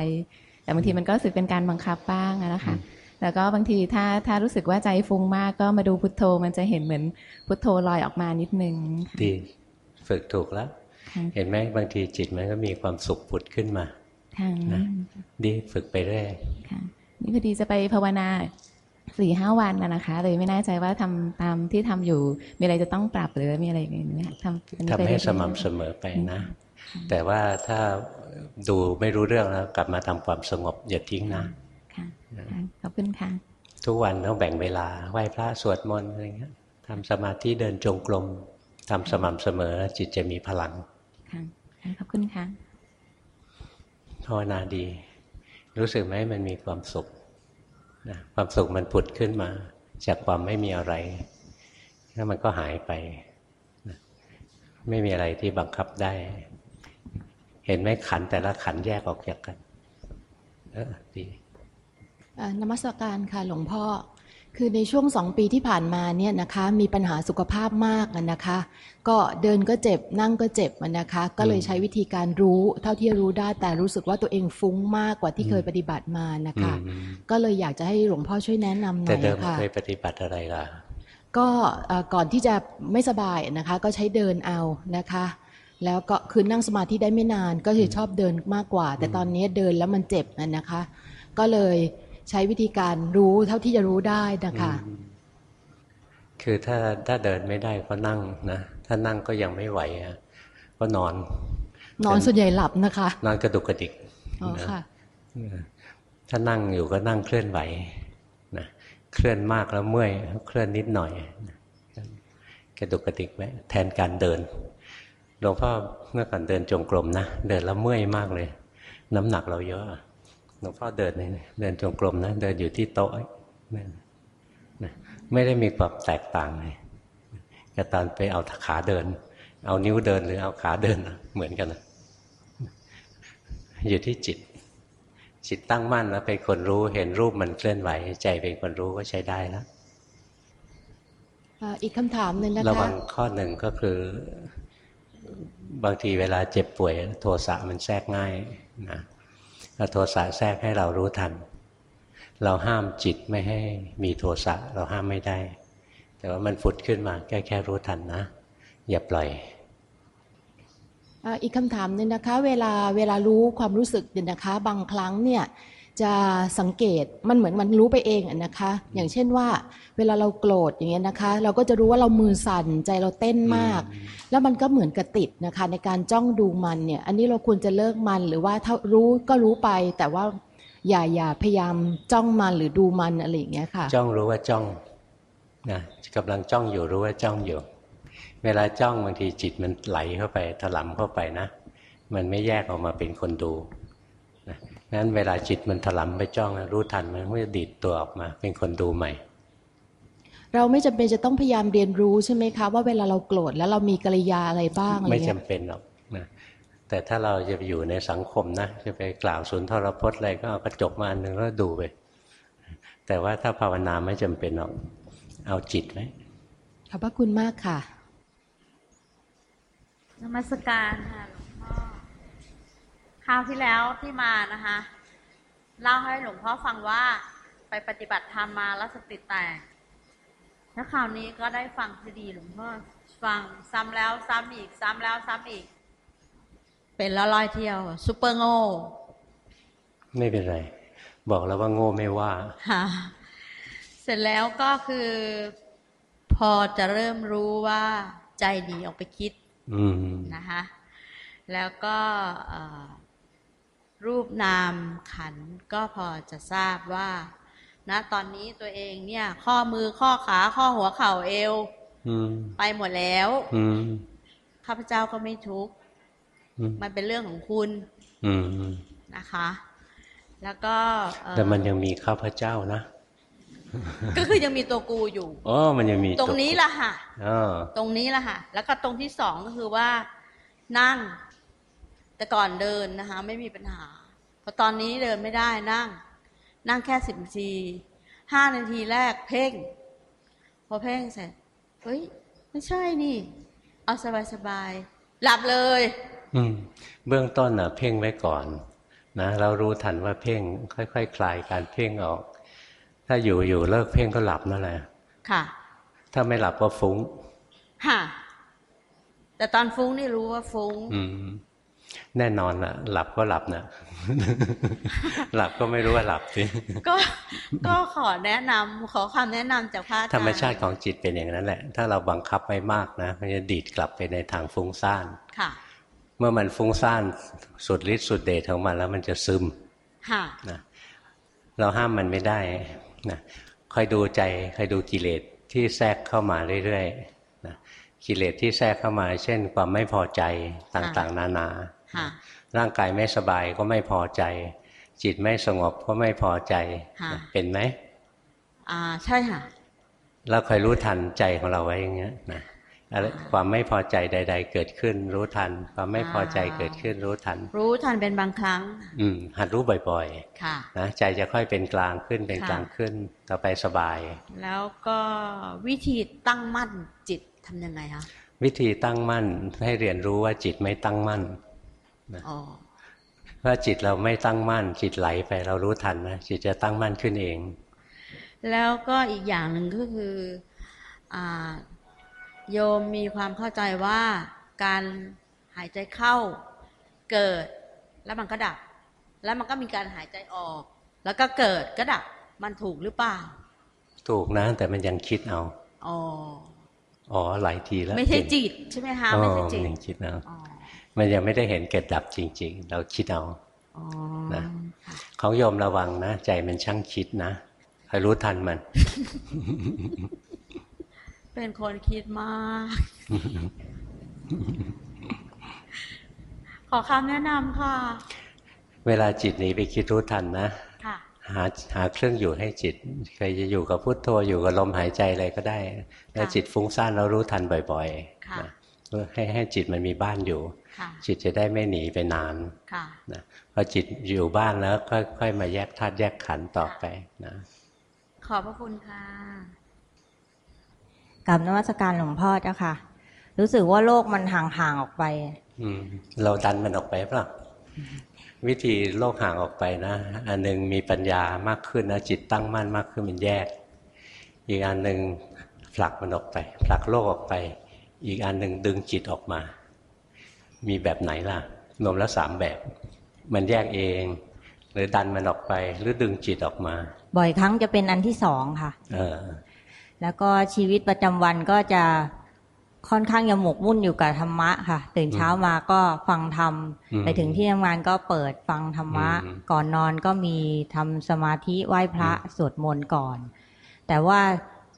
แต่บางทีมันก็รู้สึกเป็นการบังคับบ้างอะนะคะแล้วก็บางทีถ้าถ้ารู้สึกว่าใจฟุ้งมากก็มาดูพุทโธ มันจะเห็นเหมือนพุทโธลอยออกมานิดนึงค่ะดีฝึกถูกแล้วค่ะเห็นไหมบางทีจิตมันก็มีความสุขผุดขึ้นมาค่ะนะดีฝึกไปเรื่อยค่ะนี่พอดีจะไปภาวนา สี่ห้าวันนะนะคะ เลยไม่แน่ใจว่าทำตามที่ทำอยู่ มีอะไรจะต้องปรับหรือมีอะไรอย่างอื่นไหมคะทำอันนี้ทำไปให้รื่อยๆสม่ำเสมอไปนะ แต่ว่าถ้าดูไม่รู้เรื่องแล้ว กลับมาทำความสงบอย่าทิ้งนะค่ะค่ะขอบคุณค่ะทุกวันต้องแบ่งเวลาไหว้พระสวดมนต์อะไรเงี้ยทำสมาธิเดินจงกรมทำสม่ำเสมอจิตจะมีพลังค่ะค่ะขอบคุณค่ะภาวนาดี รู้สึกไหมมันมีความสุข นะความสุขมันผุดขึ้นมา จากความไม่มีอะไรแล้วมันก็หายไปนะไม่มีอะไรที่บังคับได้ เห็นไหมขันแต่ละขันแยกออกจากกันเออดีนมัสการค่ะหลวงพ่อ คือในช่วงสองปีที่ผ่านมาเนี่ยนะคะ มีปัญหาสุขภาพมากนะคะ ก็เดินก็เจ็บนั่งก็เจ็บอะนะคะ ก็เลยใช้วิธีการรู้เท่าที่รู้ได้แต่รู้สึกว่าตัวเองฟุ้งมากกว่าที่เคยปฏิบัติมานะคะอืมก็เลยอยากจะให้หลวงพ่อช่วยแนะนำหน่แต่อยเดิมอะค่ะเคยปฏิบัติอะไรล่ะก็เอ่อก่อนที่จะไม่สบายนะคะ ก็ใช้เดินเอานะคะ แล้วก็คือนั่งสมาธิได้ไม่นานก็คือชอบเดินมากกว่า แต่ตอนนี้เดินแล้วมันเจ็บอะนะคะ ก็เลยใช้วิธีการรู้เท่าที่จะรู้ได้นะคะ คือถ้าถ้าเดินไม่ได้ก็นั่งนะถ้านั่งก็ยังไม่ไหวอะก็นอน นอนส่วนใหญ่หลับนะคะ นอนกระดุกกระดิกอ๋อนะค่ะถ้านั่งอยู่ก็นั่งเคลื่อนไหวนะเคลื่อนมากแล้วเมื่อยเคลื่อนนิดหน่อยนะกระดุกกระดิกไว้แทนการเดินหลวงพ่อเมื่อก่อนเดินจงกรมนะเดินแล้วเมื่อยมากเลย น้ำหนักเราเยอะหลวงพ่อเดินเลยเดินจงกรมนะเดินอยู่ที่โต๊ะนั่นนะ ไม่ได้มีความแตกต่างเลยกับตอนไปเอาขาเดิน เอานิ้วเดินหรือเอาขาเดินเหมือนกันนะอยู่ที่จิต จิตตั้งมั่นแล้วเป็นคนรู้เห็นรูปมันเคลื่อนไหว ใจเป็นคนรู้ก็ใช้ได้แล้วอ่าอีกคำถามหนึ่งนะระวัคะงข้อหนึ่งก็คือบางทีเวลาเจ็บป่วย โทสะมันแทรกง่ายนะถ้าโทสะแทรกให้เรารู้ทัน เราห้ามจิตไม่ให้มีโทสะเราห้ามไม่ได้ แต่ว่ามันฝุดขึ้นมาแค่แค่รู้ทันนะ อย่าปล่อยอ่าอีกคำถามหนึ่งนะคะ เวลาเวลารู้ความรู้สึกเนี่ยนะคะ บางครั้งเนี่ยจะสังเกตมันเหมือนมันรู้ไปเองอะนะคะ อย่างเช่นว่า เวลาเราโกรธอย่างเงี้ยนะคะ เราก็จะรู้ว่าเรามือสั่นใจเราเต้นมาก แล้วมันก็เหมือนกระติดนะคะ ในการจ้องดูมันเนี่ย อันนี้เราควรจะเลิกมันหรือว่าถ้ารู้ก็รู้ไป แต่ว่า อย่าอย่าพยายามจ้องมันหรือดูมันอะไรอย่างเงี้ยค่ะ จ้องรู้ว่าจ้องนะกำลังจ้องอยู่รู้ว่าจ้องอยู่ เวลาจ้องบางทีจิตมันไหลเข้าไปถลำเข้าไปนะ มันไม่แยกออกมาเป็นคนดูนะงั้นเวลาจิตมันถลำไปจ้องนะรู้ทันมันก็จะดีดตัวออกมาเป็นคนดูใหม่ เราไม่จำเป็นจะต้องพยายามเรียนรู้ใช่ไหมคะ ว่าเวลาเราโกรธแล้วเรามีกริยาอะไรบ้างอะไรไม่จำเงี้ยเป็นหรอกนะ แต่ถ้าเราจะไปอยู่ในสังคมนะจะไปกล่าวสุนทรพจน์อะไรก็เอากระจกมาอันหนึ่งแล้วดูไป แต่ว่าถ้าภาวนาไม่จำเป็นหรอกเอาจิตไว้ขอบพระคุณมากค่ะนมัสการค่ะหลวงพ่อคราวที่แล้วที่มานะคะเล่าให้หลวงพ่อฟังว่าไปปฏิบัติธรรมมาแล้วสติแตกแล้วคราวนี้ก็ได้ฟังซีดีหลวงพ่อฟังซ้ำแล้วซ้ำอีก ซ้ำแล้วซ้ำอีก เป็นละร้อยเที่ยวซูเปอร์โง่ไม่เป็นไร บอกแล้วว่าโง่ไม่ว่าค่ะเสร็จแล้วก็คือ พอจะเริ่มรู้ว่าใจหนีออกไปคิดอืมนะคะแล้วก็เอ่อรูปนามขันธ์ก็พอจะทราบว่าณตอนนี้ตัวเองเนี่ย ข้อมือข้อขาข้อหัวเข่าเอวอืมไปหมดแล้วอืมข้าพเจ้าก็ไม่ทุกข์อื มมันเป็นเรื่องของคุณ อืมนะคะ แล้วก็เอ่อแต่มันยังมีข้าพเจ้านะก็คือยังมีตัวกูอยู่อ๋อมันยังมีตรงนี้ละค่ะอ๋อตรงนี้แหละค่ะ แล้วก็ตรงที่สองก็คือว่านั่ง แต่ก่อนเดินนะคะ ไม่มีปัญหาพอตอนนี้เดินไม่ได้นั่ง นั่งแค่สิบนาทีห้านาทีแรกเพ่ง พอเพ่งเสร็จเฮ้ย ไม่ใช่นี่ เอาสบายสบายๆหลับเลย อืมเบื้องต้นน่ะเพ่งไว้ก่อนนะเรารู้ทันว่าเพ่งค่อยๆคคลายการเพ่งออก ถ้าอยู่อยู่เลิกเพ่งก็หลับนั่นแหละค่ะ ถ้าไม่หลับก็ฟุ้งค่ะแต่ตอนฟุ้งนี่รู้ว่าฟุ้ง อืมแน่นอนนะหลับก็หลับนะหลับก็ไม่รู้ว่าหลับสิก็ก็ขอแนะนำขอคำแนะนำจากพระอาจารย์ธรรมชาติของจิตเป็นอย่างนั้นแหละ ถ้าเราบังคับไม่มากนะมันจะดีดกลับไปในทางฟุ้งซ่านค่ะ เมื่อมันฟุ้งซ่านสุดฤทธิ์สุดเดชของมันแล้วมันจะซึมค่ะนะเราห้ามมันไม่ได้นะคอยดูใจคอยดูกิเลสที่แทรกเข้ามาเรื่อยๆนะกิเลสที่แทรกเข้ามา เช่น ความไม่พอใจต่างๆ นานาค่ะร่างกายไม่สบายก็ไม่พอใจ จิตไม่สงบก็ไม่พอใจค่ะนะเป็นไหมอ่าใช่ค่ะ เราคอยรู้ทันใจของเราไว้อย่างเงี้ยนะอะไร ความไม่พอใจใด ๆ เกิดขึ้น รู้ทัน ความไม่พอใจเกิดขึ้นรู้ทัน รู้ทันเป็นบางครั้ง อืมหัดรู้บ่อยค่ะๆนะใจจะค่อยเป็นกลางขึ้นเป็นค่ะกลางขึ้นต่อไปสบาย แล้วก็วิธีตั้งมั่นจิตทำยังไงคะวิธีตั้งมั่นให้เรียนรู้ว่าจิตไม่ตั้งมั่นอ๋อว่าจิตเราไม่ตั้งมั่น จิตไหลไปเรารู้ทันนะจิตจะตั้งมั่นขึ้นเอง แล้วก็อีกอย่างหนึ่งก็คืออ่า โยมมีความเข้าใจว่าการหายใจเข้าเกิดแล้วมันก็ดับ แล้วมันก็มีการหายใจออก แล้วก็เกิดก็ดับมันถูกหรือเปล่า ถูกนะแต่มันยังคิดเอาอ๋ออ๋อหลายทีแล้ว ไม่ใช่เก่งจิตใช่ไหมคะอ๋อไม่ใช่จิตมันยังคิดเอาอ๋อมันยังไม่ได้เห็นเกิดดับจริง ๆ เราคิดเอาอ๋อนะค่ะของโยมระวังนะ ใจมันช่างคิดนะคอยรู้ทันมัน เป็นคนคิดมาก ขอคำแนะนำค่ะ เวลาจิตหนีไปคิดรู้ทันนะค่ะหาหาเครื่องอยู่ให้จิตใครจะอยู่กับพุทโธอยู่กับลมหายใจอะไรก็ได้ แล้วจิตฟุ้งซ่านเรารู้ทันบ่อยค่ะๆนะเพื่อให้ให้จิตมันมีบ้านอยู่ค่ะจิตจะได้ไม่หนีไปนานค่ะนะพอจิตอยู่บ้านแล้วค่อยๆมาแยกธาตุแยกขันธ์ต่อไปนะขอบพระคุณค่ะ กับนวัตการหลวงพ่อเจ้าค่ะ รู้สึกว่าโลกมันห่างๆออกไป อืมเราดันมันออกไปเปล่าวิธีโลกห่างออกไปนะ อันหนึ่งมีปัญญามากขึ้นนะจิตตั้งมั่นมากขึ้นมันแยก อีกอันหนึ่งผลักมันออกไป ผลักโลกออกไป อีกอันหนึ่งดึงจิตออกมา มีแบบไหนล่ะรวมแล้วสามแบบ มันแยกเอง หรือดันมันออกไป หรือดึงจิตออกมา บ่อยครั้งจะเป็นอันที่สองค่ะ เออ แล้วก็ชีวิตประจำวันก็จะค่อนข้างจะหมกมุ่นอยู่กับธรรมะค่ะ ตื่นเช้ามาก็ฟังธรรมอืมไปถึงที่ทำงานก็เปิดฟังธรรมะอืมก่อนนอนก็มีทำสมาธิไหว้พระอืมสวดมนต์ก่อน แต่ว่า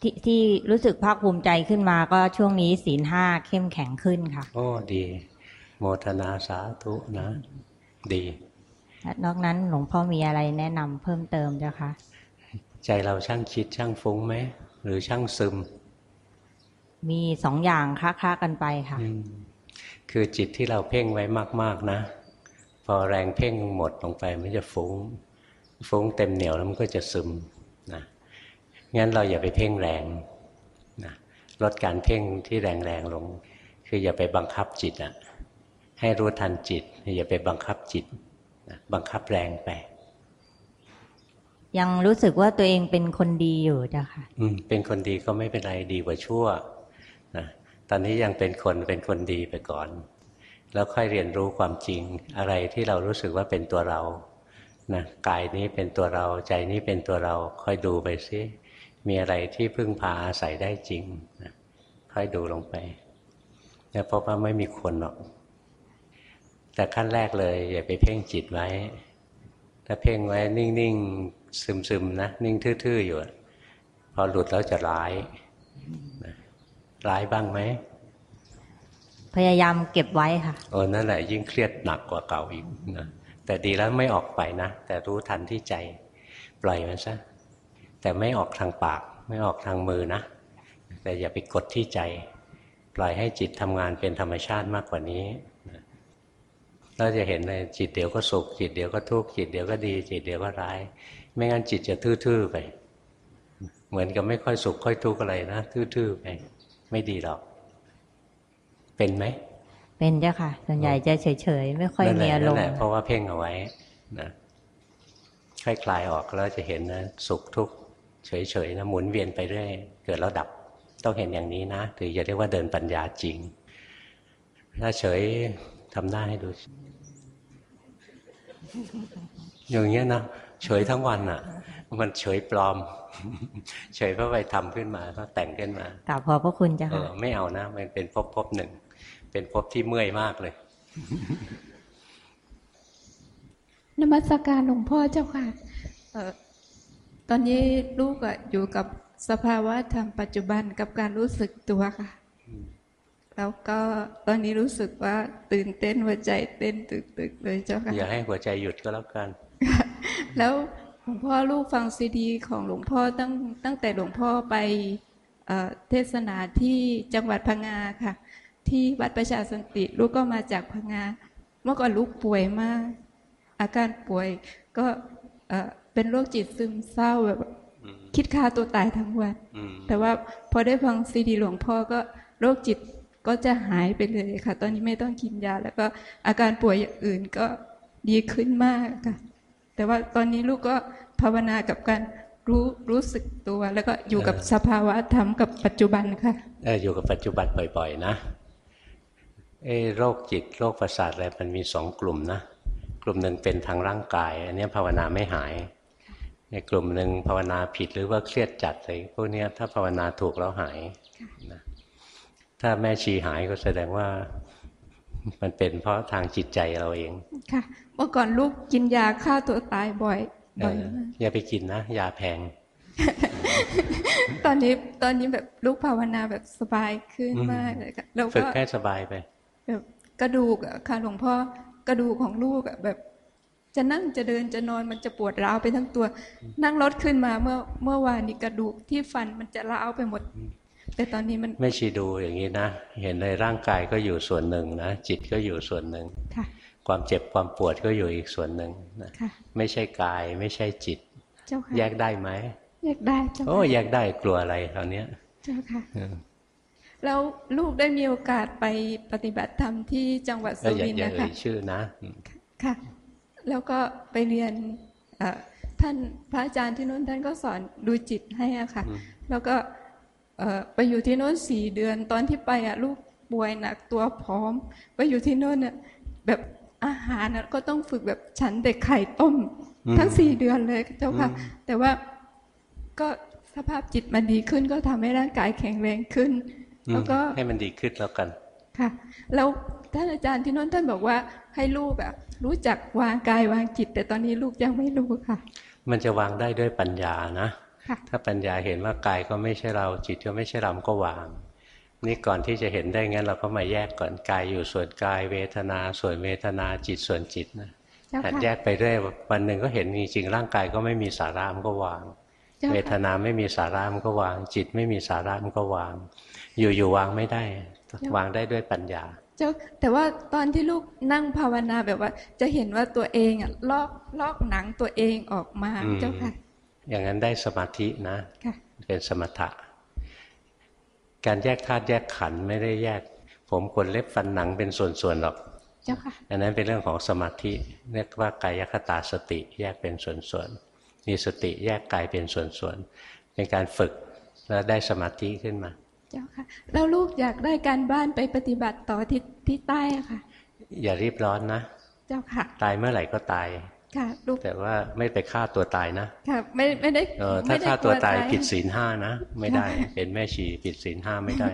ที่ที่รู้สึกภาคภูมิใจขึ้นมาก็ช่วงนี้ศีลห้าเข้มแข็งขึ้นค่ะ โอ้ดี โมทนาสาธุนะ ดีและนอกนั้นหลวงพ่อมีอะไรแนะนำเพิ่มเติมเจ้าคะใจเราช่างคิดช่างฟุ้งไหม หรือช่างซึม มีสองอย่างค้าๆกันไปค่ะอืมคือจิตที่เราเพ่งไว้มาก ๆนะ พอแรงเพ่งหมดลงไปมันจะฟุง้ง ฟุ้งเต็มเหนียวแล้วมันก็จะซึมนะงั้นเราอย่าไปเพ่งแรงนะลดการเพ่งที่แรงๆลง คืออย่าไปบังคับจิตอะให้รู้ทันจิต อย่าไปบังคับจิตนะบังคับแรงไป ยังรู้สึกว่าตัวเองเป็นคนดีอยู่จ้าค่ะอืมเป็นคนดีก็ไม่เป็นไรดีกว่าชั่วนะตอนนี้ยังเป็นคนเป็นคนดีไปก่อน แล้วค่อยเรียนรู้ความจริงอะไรที่เรารู้สึกว่าเป็นตัวเรานะกายนี้เป็นตัวเราใจนี้เป็นตัวเราค่อยดูไปซิมีอะไรที่พึ่งพาอาศัยได้จริงนะค่อยดูลงไปจะพบว่าไม่มีคนหรอก แต่ขั้นแรกเลย อย่าไปเพ่งจิตไว้ ถ้าเพ่งไว้นิ่ง ๆ ซึมๆนะนิ่งทื่อๆอยู่อะพอหลุดแล้วจะร้ายนะร้ายบ้างไหมพยายามเก็บไว้ค่ะโอ้นั่นแหละยิ่งเครียดหนักกว่าเก่าอีกนะแต่ดีแล้วไม่ออกไปนะ แต่รู้ทันที่ใจปล่อยมันซะแต่ไม่ออกทางปาก ไม่ออกทางมือนะ แต่อย่าไปกดที่ใจ ปล่อยให้จิตทำงานเป็นธรรมชาติมากกว่านี้นะเราจะเห็นเลยจิตเดี๋ยวก็สุขจิตเดี๋ยวก็ทุกข์จิตเดี๋ยวก็ดี จิตเดี๋ยวก็ร้าย ไม่งั้นจิตจะทื่อๆไป เหมือนกับไม่ค่อยสุขค่อยทุกข์อะไรนะทื่อๆไป ไม่ดีหรอก เป็นไหม เป็นเจ้าค่ะ ส่วนใหญ่จะเฉยๆ ไม่ค่อยนั่นแหมีละอารนั่มนแหณ์ละเพราะว่าเพ่งเอาไว้นะค่อยคลายออกแล้วจะเห็นนะสุขทุกข์เฉยๆนะหมุนเวียนไปเรื่อยเกิดแล้วดับ ต้องเห็นอย่างนี้นะถึงจะเรียกว่าเดินปัญญาจริง ถ้าเฉยทำหน้าให้ดู อย่างเงี้ยนะ เฉยทั้งวันอะ มันเฉยปลอม เฉยเพราะไปทำขึ้นมาเพราะแต่งขึ้นมากราบขอบพระคุณเจ้าเอค่ะอไม่เอานะ มันเป็นภพภพหนึ่ง เป็นภพที่เมื่อยมากเลยนมัสการหลวงพ่อเจ้าค่ะเอ่อตอนนี้ลูกอะอยู่กับสภาวะธรรมปัจจุบันกับการรู้สึกตัวค่ะ แล้วก็ตอนนี้รู้สึกว่าตื่นเต้นหัวใจเต้นตึกๆเลยเจ้าค่ะ อย่าให้หัวใจหยุดก็แล้วกัน แล้วหลวงพ่อลูกฟังซีดี ของหลวงพ่อตั้งตั้งแต่หลวงพ่อไปเอ่อเทศนาที่จังหวัดพังงาค่ะ ที่วัดประชาสันติลูกก็มาจากพังงาเมื่อก่อนลูกป่วยมาก อาการป่วยก็เอ่อเป็นโรคจิตซึมเศร้าแบบอืมคิดฆ่าตัวตายทั้งวันอืมแต่ว่าพอได้ฟังซีดีหลวงพ่อก็โรคจิตก็จะหายไปเลยค่ะ ตอนนี้ไม่ต้องกินยา แล้วก็อาการป่วยอย่างอื่นก็ดีขึ้นมากค่ะ แต่ว่าตอนนี้ลูกก็ภาวนากับการรู้รู้สึกตัวแล้วก็อยู่กับสภาวะธรรมกับปัจจุบันค่ะเอออยู่กับปัจจุบันบ่อย ๆ นะเออโรคจิตโรคประสาทอะไรมันมีสองกลุ่มนะกลุ่มหนึ่งเป็นทางร่างกาย อันเนี้ยภาวนาไม่หายในกลุ่มหนึ่งภาวนาผิดหรือว่าเครียดจัดอะไรพวกเนี้ยถ้าภาวนาถูกแล้วหายนะถ้าแม่ชีหายก็แสดงว่ามันเป็นเพราะทางจิตใจเราเองค่ะ เมื่อก่อนลูกกินยาฆ่าตัวตายบ่อยเอบ่อยอมากอย่าไปกินนะยาแพง ตอนนี้ตอนนี้แบบลูกภาวนาแบบสบายขึ้นอืมมากเลยค่ะแล้วฝึกก็ให้สบายไปแบบกระดูกอะค่ะหลวงพ่อกระดูกของลูกอะแบบจะนั่งจะเดินจะนอนมันจะปวดร้าวไปทั้งตัว นั่งรถขึ้นมาเมื่อเมื่อวานนี้กระดูกที่ฟันมันจะร้าวไปหมด แต่ตอนนี้มันไม่ชีดูอย่างนี้นะ เห็นในร่างกายก็อยู่ส่วนหนึ่งนะจิตก็อยู่ส่วนหนึ่ง ค่ะความเจ็บความปวดก็อยู่อีกส่วนหนึ่งนะค่ะไม่ใช่กายไม่ใช่จิตเจ้าค่ะแยกได้ไหมแยกได้เจ้าโอ้ค่ะแยกได้กลัวอะไรคราวเนี้ยเจ้าค่ะเออแล้วลูกได้มีโอกาสไปปฏิบัติธรรมที่จังหวัดก็สุอย่ารินทอย่าร์นะเอ่คะยชื่อนะอืมค่ะ แล้วก็ไปเรียนเอ่อท่านพระอาจารย์ที่นู้นท่านก็สอนดูจิตให้อะค่ะ แล้วก็เอ่อไปอยู่ที่โน้นสี่เดือนตอนที่ไปอะลูกป่วยหนักตัวผอม ไปอยู่ที่โน้นเนี่ยแบบ อาหารน่ะก็ต้องฝึกแบบฉันแต่ไข่ต้ม ทั้งสี่เดือนเลยเจ้าค่ะ แต่ว่าก็สภาพจิตมันดีขึ้นก็ทำให้ร่างกายแข็งแรงขึ้นอืมแล้วก็ให้มันดีขึ้นแล้วกันค่ะแล้วท่านอาจารย์ที่โน้นท่านบอกว่าให้ลูกแบบรู้จักวางกายวางจิต แต่ตอนนี้ลูกยังไม่รู้ค่ะ มันจะวางได้ด้วยปัญญานะค่ะถ้าปัญญาเห็นว่ากายก็ไม่ใช่เราจิตก็ไม่ใช่เราก็วาง นี่ก่อนที่จะเห็นได้งั้นเราก็มาแยกก่อนกายอยู่ส่วนกายเวทนา ส่วนเวทนาจิตส่วนจิตนะเจ้าหัดค่ะแยกไปเรื่อยวันหนึ่งก็เห็นจริงๆร่างกายก็ไม่มีสาระมันก็วางเจ้าเวทค่ะนาไม่มีสาระมันก็วาง จิตไม่มีสาระมันก็วาง อยู่ๆวางไม่ได้ วางได้ด้วยปัญญา เจ้าแต่ว่าตอนที่ลูกนั่งภาวนาแบบว่า จะเห็นว่าตัวเองอะลอกลอกหนังตัวเองออกมาอืมเจ้าค่ะ อย่างนั้นได้สมาธินะค่ะเป็นสมถะ การแยกธาตุแยกขันธ์ไม่ได้แยก ผมขนเล็บฟันหนังเป็นส่วนๆหรอกเจ้าค่ะอันนั้นเป็นเรื่องของสมาธิเรียกว่ากายคตาสติแยกเป็นส่วนๆมีสติแยกกายเป็นส่วนๆเป็นการฝึกแล้วได้สมาธิขึ้นมาเจ้าค่ะแล้วลูกอยากได้การบ้านไปปฏิบัติต่อที่ที่ใต้อะค่ะ อย่ารีบร้อนนะ เจ้าค่ะ ตายเมื่อไหร่ก็ตาย ค่ะลูกแต่ว่าไม่ไปฆ่าตัวตายนะค่ะไม่ไม่ได้เออถ้าไม่ได้ฆ่าตัวตายกลัผิดศีลห้านะไม่ได้ เป็นแม่ชีผิดศีลห้าไม่ได้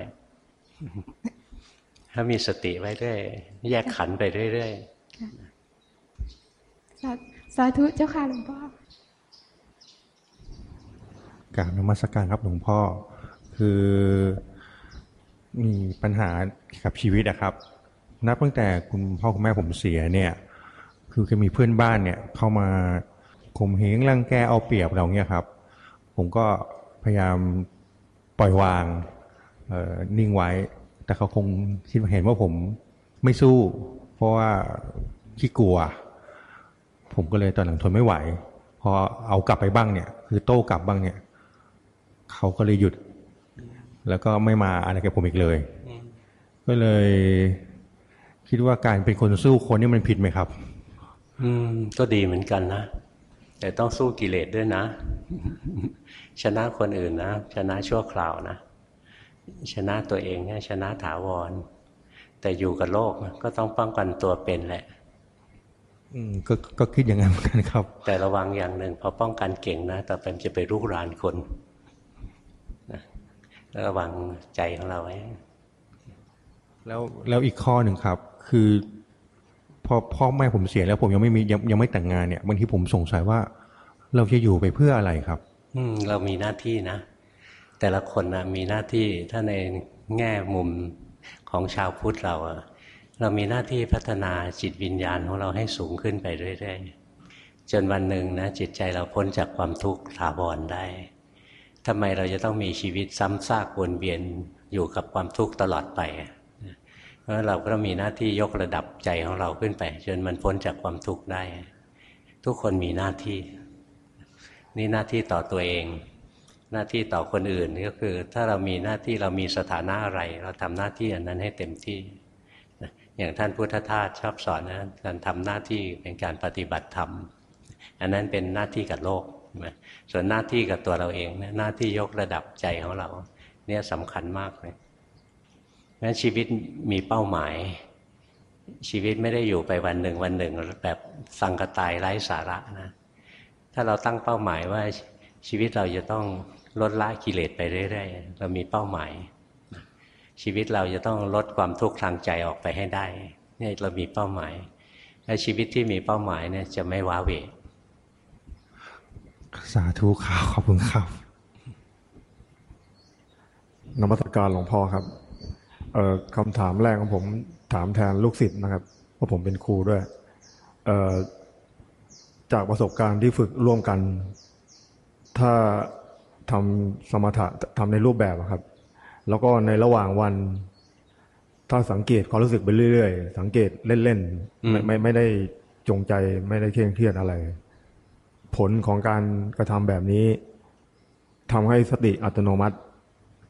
ถ้ามีสติไว้เรื่อยแยกขันธ์ไปเรื่อยสาสาธุเจ้าค่ะหลวงพ่อกราบนมัสการครับหลวงพ่อ คือมีปัญหากับชีวิตอะครับ นับตั้งแต่คุณพ่อคุณแม่ผมเสียเนี่ย คือจะมีเพื่อนบ้านเนี่ย เข้ามาข่มเหงรังแกเอาเปรียบเราเนี่ยครับ ผมก็พยายามปล่อยวางเอ่อนิ่งไว้ แต่เขาคงคิดว่าเห็นว่าผมไม่สู้ เพราะว่าขี้กลัว ผมก็เลยตอนหลังทนไม่ไหว พอเอากลับไปบ้างเนี่ย คือโต้กลับบ้างเนี่ย เขาก็เลยหยุด แล้วก็ไม่มาอะไรกับผมอีกเลย ก็เลยคิดว่าการเป็นคนสู้คนนี่มันผิดไหมครับๆ อืม ก็ดีเหมือนกันนะ แต่ต้องสู้กิเลสด้วยนะ ชนะคนอื่นนะ ชนะชั่วคราวนะ ชนะตัวเองเนี่ยชนะถาวร แต่อยู่กับโลกก็ต้องป้องกันตัวเป็นแหละ อืมก็ก็คิดอย่างนั้นเหมือนกันครับ แต่ระวังอย่างหนึ่งพอป้องกันเก่งนะต่อไปมันจะไปรุกรานคนนะระวังใจของเราไว้แล้วแล้วอีกข้อหนึ่งครับ คือ พอพ่อแม่ผมเสียแล้วผมยังไม่มียังยังไม่แต่งงานเนี่ยบางทีผมสงสัยว่า เราจะอยู่ไปเพื่ออะไรครับ อืมเรามีหน้าที่นะ แต่ละคนนะมีหน้าที่ถ้าในแง่มุมของชาวพุทธเราอะเรามีหน้าที่พัฒนาจิตวิญญาณของเราให้สูงขึ้นไปเรื่อยๆจนวันหนึ่งนะจิตใจเราพ้นจากความทุกข์ถาวรได้ทำไมเราจะต้องมีชีวิตซ้ำซากวนเวียนอยู่กับความทุกข์ตลอดไป เพราะเราก็มีหน้าที่ยกระดับใจของเราขึ้นไป จนมันพ้นจากความทุกข์ได้ ทุกคนมีหน้าที่ นี่หน้าที่ต่อตัวเอง หน้าที่ต่อคนอื่นก็คือ ถ้าเรามีหน้าที่เรามีสถานะอะไร เราทำหน้าที่อันนั้นให้เต็มที่อย่างท่านพุทธทาสชอบสอนนะการทำหน้าที่เป็นการปฏิบัติธรรม อันนั้นเป็นหน้าที่กับโลกส่วนหน้าที่กับตัวเราเองเนี่ยหน้าที่ยกระดับใจของเรา เนี่ยสำคัญมากเลย งั้นชีวิตมีเป้าหมาย ชีวิตไม่ได้อยู่ไปวันหนึ่งวันหนึ่งแบบสังกตายไร้สาระนะ ถ้าเราตั้งเป้าหมายว่าชีวิตเราจะต้องลดละกิเลสไปเรื่อยๆ เรามีเป้าหมาย ชีวิตเราจะต้องลดความทุกข์ทางใจออกไปให้ได้เนี่ยเรามีเป้าหมายและชีวิตที่มีเป้าหมายเนี่ยจะไม่ว้าเหวสาธุครับขอบคุณครับนมัสการหลวงพ่อครับ เอ่อคำถามแรกของผมถามแทนลูกศิษย์นะครับเพราะผมเป็นครูด้วยเอ่อจากประสบการณ์ที่ฝึกร่วมกัน ถ้าทำสมถะทำในรูปแบบอะครับ แล้วก็ในระหว่างวัน ถ้าสังเกตความรู้สึกไปเรื่อยๆ สังเกตเล่นอืๆมไม่ไม่ไม่ได้จงใจไม่ได้เคร่งเครียดอะไร ผลของการกระทำแบบนี้ทำให้สติอัตโนมัติ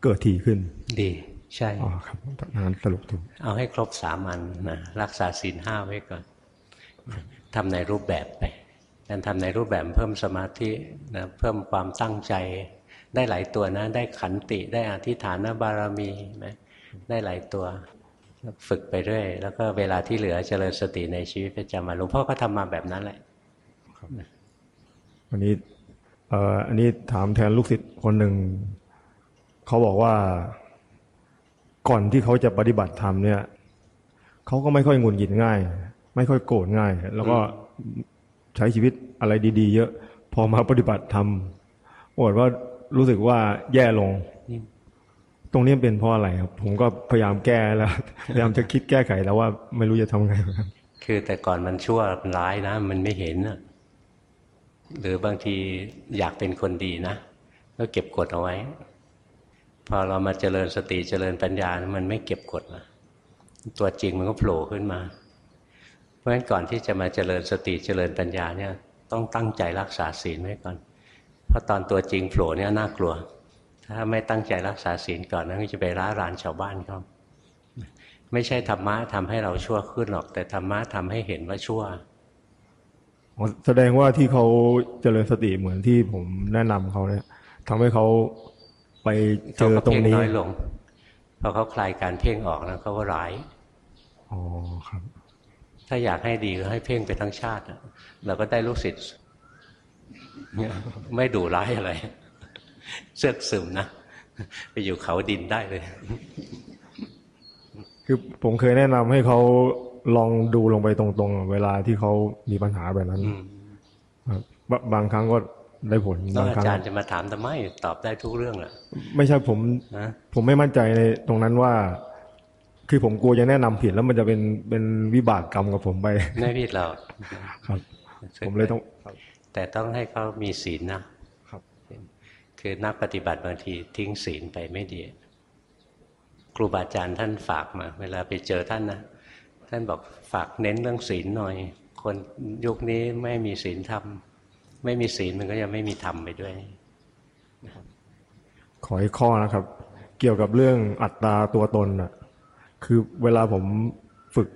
เกิดถี่ขึ้น ดี ใช่อ๋อครับงานสรุปถูกเอาให้ครบสามัญนะรักษาศีลห้าไว้ก่อนทำในรูปแบบไปการทำในรูปแบบเพิ่มสมาธินะเพิ่มความตั้งใจได้หลายตัวนะ ได้ขันติได้อธิฐานบารมีนะได้หลายตัวฝึกไปเรื่อยแล้วก็เวลาที่เหลือเจริญสติในชีวิตประจำวันหลวงพ่อก็ทำมาแบบนั้นแหละวันนี้เอ่ออันนี้ถามแทนลูกศิษย์คนหนึ่งเขาบอกว่า ก่อนที่เขาจะปฏิบัติธรรมเนี่ยเขาก็ไม่ค่อยหงุนหงิดง่าย ไม่ค่อยโกรธง่าย แล้วก็ใช้ชีวิตอะไรดี ๆ เยอะ พอมาปฏิบัติธรรมปรากฏว่ารู้สึกว่าแย่ลง ตรงนี้เป็นเพราะอะไรครับ ผมก็พยายามแก้แล้วพยายามจะคิดแก้ไขแล้วว่าไม่รู้จะทำไงครับคือแต่ก่อนมันชั่วมันร้ายนะ มันไม่เห็นนะหรือบางทีอยากเป็นคนดีนะก็เก็บกดเอาไว้ พอเรามาเจริญสติเจริญปัญญา มันไม่เก็บกดนะตัวจริงมันก็โผล่ขึ้นมา เพราะฉะนั้นก่อนที่จะมาเจริญสติเจริญปัญญาเนี่ยต้องตั้งใจรักษาศีลไว้ก่อน เพราะตอนตัวจริงโผล่เนี่ยน่ากลัว ถ้าไม่ตั้งใจรักษาศีลก่อนนั้นก็จะไปร้ารานชาวบ้านเขาไม่ใช่ธรรมะทำให้เราชั่วขึ้นหรอก แต่ธรรมะทำให้เห็นว่าชั่วแสดงว่าที่เขาเจริญสติเหมือนที่ผมแนะนำเขาเนี่ยทำให้เขา ไปเจเขาอก็ตรงเพ่งนี้น้อยลงพอเขาคลายการเพ่งออกแล้วเขาก็ร้ายอ๋อครับ ถ้าอยากให้ดีก็ให้เพ่งไปทั้งชาติอะเราก็ได้ลูกศิษย์เนี่ยไม่ดูร้ายอะไรเสือกซึมนะไปอยู่เขาดินได้เลย คือผมเคยแนะนำให้เขาลองดูลงไปตรงๆ เวลาที่เขามีปัญหาแบบนั้นอืมครับบบางครั้งก็ ได้ผลแล้วบางอาครั้งจารย์จะมาถามทำไมตอบได้ทุกเรื่องแหละไม่ใช่ผมนะผมไม่มั่นใจในตรงนั้นว่า คือผมกลัวจะแนะนำผิดแล้วมันจะเป็นเป็นวิบากกรรมกับผมไปไม่ผิดหรอกครับ ผมเลยต้องแต่ต้องให้เขามีศีลนะครับ คือนักปฏิบัติบางทีทิ้งศีลไปไม่ดีครูบาอาจารย์ท่านฝากมา เวลาไปเจอท่านนะท่านบอกฝากเน้นเรื่องศีลหน่อย คนยุคนี้ไม่มีศีลธรรม ไม่มีศีลมันก็จะไม่มีธรรมไปด้วย ขออีกข้อนะครับ เกี่ยวกับเรื่องอัตราตัวตนน่ะคือเวลาผมฝึก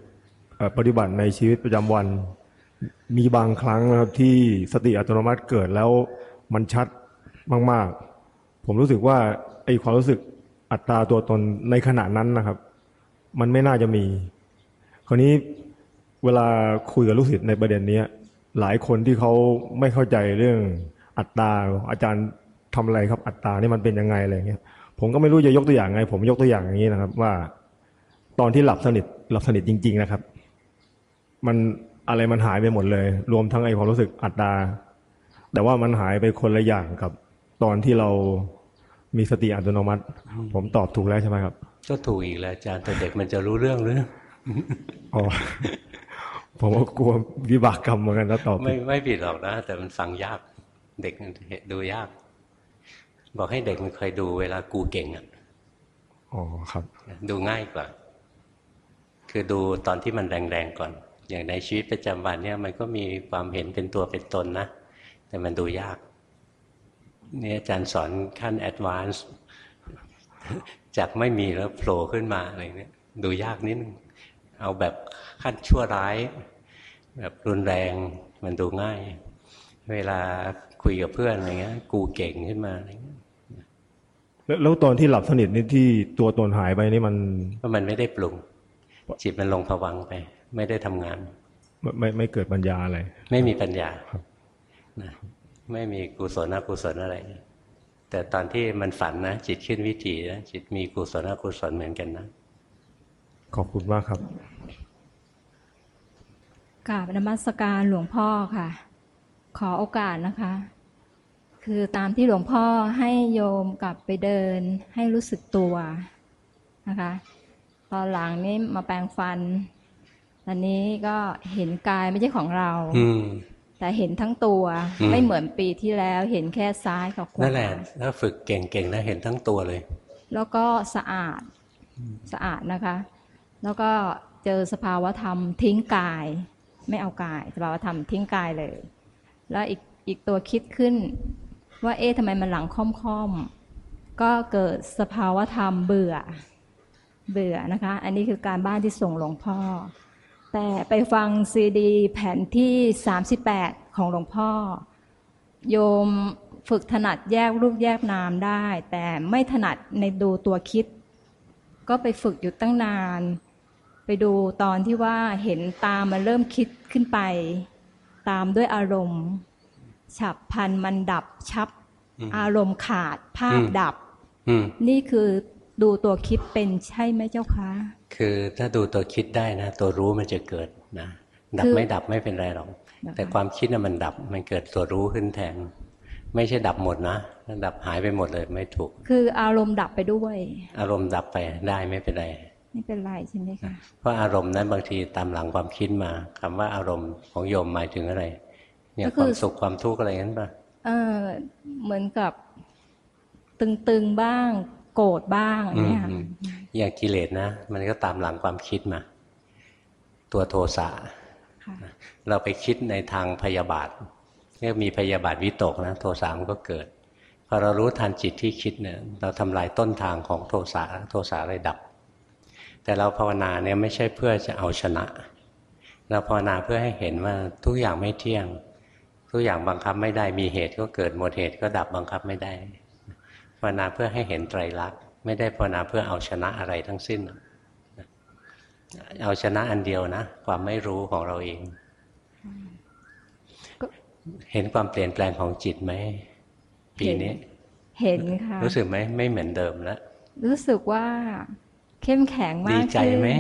ปฏิบัติในชีวิตประจำวัน มีบางครั้งนะครับที่สติอัตโนมัติเกิดแล้วมันชัดมาก ๆ ผมรู้สึกว่าไอ้ความรู้สึกอัตราตัวตนในขณะนั้นนะครับ มันไม่น่าจะมี คราวนี้เวลาคุยกับลูกศิษย์ในประเด็นนี้ หลายคนที่เขาไม่เข้าใจเรื่องอัตราอาจารย์ทำอะไรครับ อัตรานี่มันเป็นยังไงอะไรเงี้ยผมก็ไม่รู้จะยกตัวอย่างไง ผมยกตัวอย่างอย่างนี้นะครับ ว่า ตอนที่หลับสนิทหลับสนิทจริง ๆ นะครับ มันอะไรมันหายไปหมดเลย รวมทั้งไอ้ความรู้สึกอัตราแต่ว่ามันหายไปคนละอย่างกับตอนที่เรามีสติอัตโนมัติ ผมตอบถูกแล้วใช่ไหมครับ ก็ถูกอีกแล้วอาจารย์แต่เด็กมันจะรู้เรื่องหรืออ๋อ ผมก็กลัววิบากกรรมเหมือนกันถ้าตอบผิไม่ดไม่ผิดหรอกนะ แต่มันฟังยาก เด็กมันดูยาก บอกให้เด็กมันเคยดูเวลากูเก่งอะอ๋อครับ ดูง่ายกว่า คือดูตอนที่มันแรงๆก่อน อย่างในชีวิตประจำวันเนี่ย มันก็มีความเห็นเป็นตัวเป็นตนนะ แต่มันดูยาก นี่อาจารย์สอนขั้นแอดวานซ์จากไม่มีแล้วโผล่ขึ้นมาอะไรเนี่ยดูยากนิดนึงเอาแบบ ขั้นชั่วร้าย แบบรุนแรงมันดูง่าย เวลาคุยกับเพื่อนอะไรเงี้ย กูเก่งขึ้นมาอะไรเงี้ยแล้วแล้วตอนที่หลับสนิทนี่ที่ตัวตนหายไปนี่มันเพราะมันไม่ได้ปรุง จิตมันลงผวังค์ไป ไม่ได้ทำงานไม่ไม่ไม่เกิดปัญญาอะไร ไม่มีปัญญาครับนะไม่มีกุศลอกุศลอะไร แต่ตอนที่มันฝันนะจิตขึ้นวิถีนะจิตมีกุศลอกุศลเหมือนกันนะ ขอบคุณมากครับ กราบนมัสการหลวงพ่อค่ะ ขอโอกาสนะคะ คือตามที่หลวงพ่อให้โยมกลับไปเดินให้รู้สึกตัวนะคะตอนหลังนี้มาแปรงฟันตอนนี้ก็เห็นกายไม่ใช่ของเรา อืมแต่เห็นทั้งตัวอืมไม่เหมือนปีที่แล้วเห็นแค่ซ้ายกับขวานั่นแหละถ้าฝึกเก่งๆนะเห็นทั้งตัวเลย แล้วก็สะอาดสะอาดนะคะ แล้วก็เจอสภาวธรรมทิ้งกาย ไม่เอากายสภาวธรรมทิ้งกายเลย แล้วอีกอีกตัวคิดขึ้น ว่าเอ๊ะทำไมมันหลังค่อมๆก็เกิดสภาวธรรมเบื่อเบื่อนะคะ อันนี้คือการบ้านที่ส่งหลวงพ่อ แต่ไปฟังซีดีแผ่นที่ 38 ของหลวงพ่อ โยมฝึกถนัดแยกรูปแยกนามได้ แต่ไม่ถนัดในดูตัวคิด ก็ไปฝึกอยู่ตั้งนาน ไปดูตอนที่ว่าเห็นตามมันเริ่มคิดขึ้นไป ตามด้วยอารมณ์ ฉับพลันมันดับชับอืมอารมณ์ขาดภาพอืมดับอืมนี่คือดูตัวคิดเป็นใช่ไหมเจ้าคะ คือถ้าดูตัวคิดได้นะ ตัวรู้มันจะเกิดนะดับคือไม่ดับไม่เป็นไรหรอกนะคะแต่ความคิดน่ะมันดับมันเกิดตัวรู้ขึ้นแทน ไม่ใช่ดับหมดนะถ้าดับหายไปหมดเลยไม่ถูก คืออารมณ์ดับไปด้วย อารมณ์ดับไปได้ไม่เป็นไร ไม่เป็นไรใช่ไหมคะเพราะอารมณ์นั้นบางทีตามหลังความคิดมาคำว่าอารมณ์ของโยมหมายถึงอะไรเนี่ยความสุขความทุกข์อะไรนั้นป่ะเออเหมือนกับตึงๆบ้าง โกรธบ้างอย่างเนี่ยอืมอย่างกิเลสนะ มันก็ตามหลังความคิดมา ตัวโทสะค่ะเราไปคิดในทางพยาบาทเรียกมีพยาบาทวิตกนะ โทสะมันก็เกิดพอเรารู้ทันจิตที่คิดเนี่ย เราทำลายต้นทางของโทสะโทสะเลยดับ แต่เราภาวนาเนี่ยไม่ใช่เพื่อจะเอาชนะ เราภาวนาเพื่อให้เห็นว่าทุกอย่างไม่เที่ยง ทุกอย่างบังคับไม่ได้มีเหตุก็เกิดหมดเหตุก็ดับบังคับไม่ได้ภาวนาเพื่อให้เห็นไตรลักษณ์ไม่ได้ภาวนาเพื่อเอาชนะอะไรทั้งสิ้น เอาชนะอันเดียวนะ ความไม่รู้ของเราเองก็เห็นความเปลี่ยนแปลงของจิตไหมปีนี้ เห็นค่ะ รู้สึกไหมไม่เหมือนเดิมแล้วรู้สึกว่า เข้มแข็งมากดีใจไหมขึ้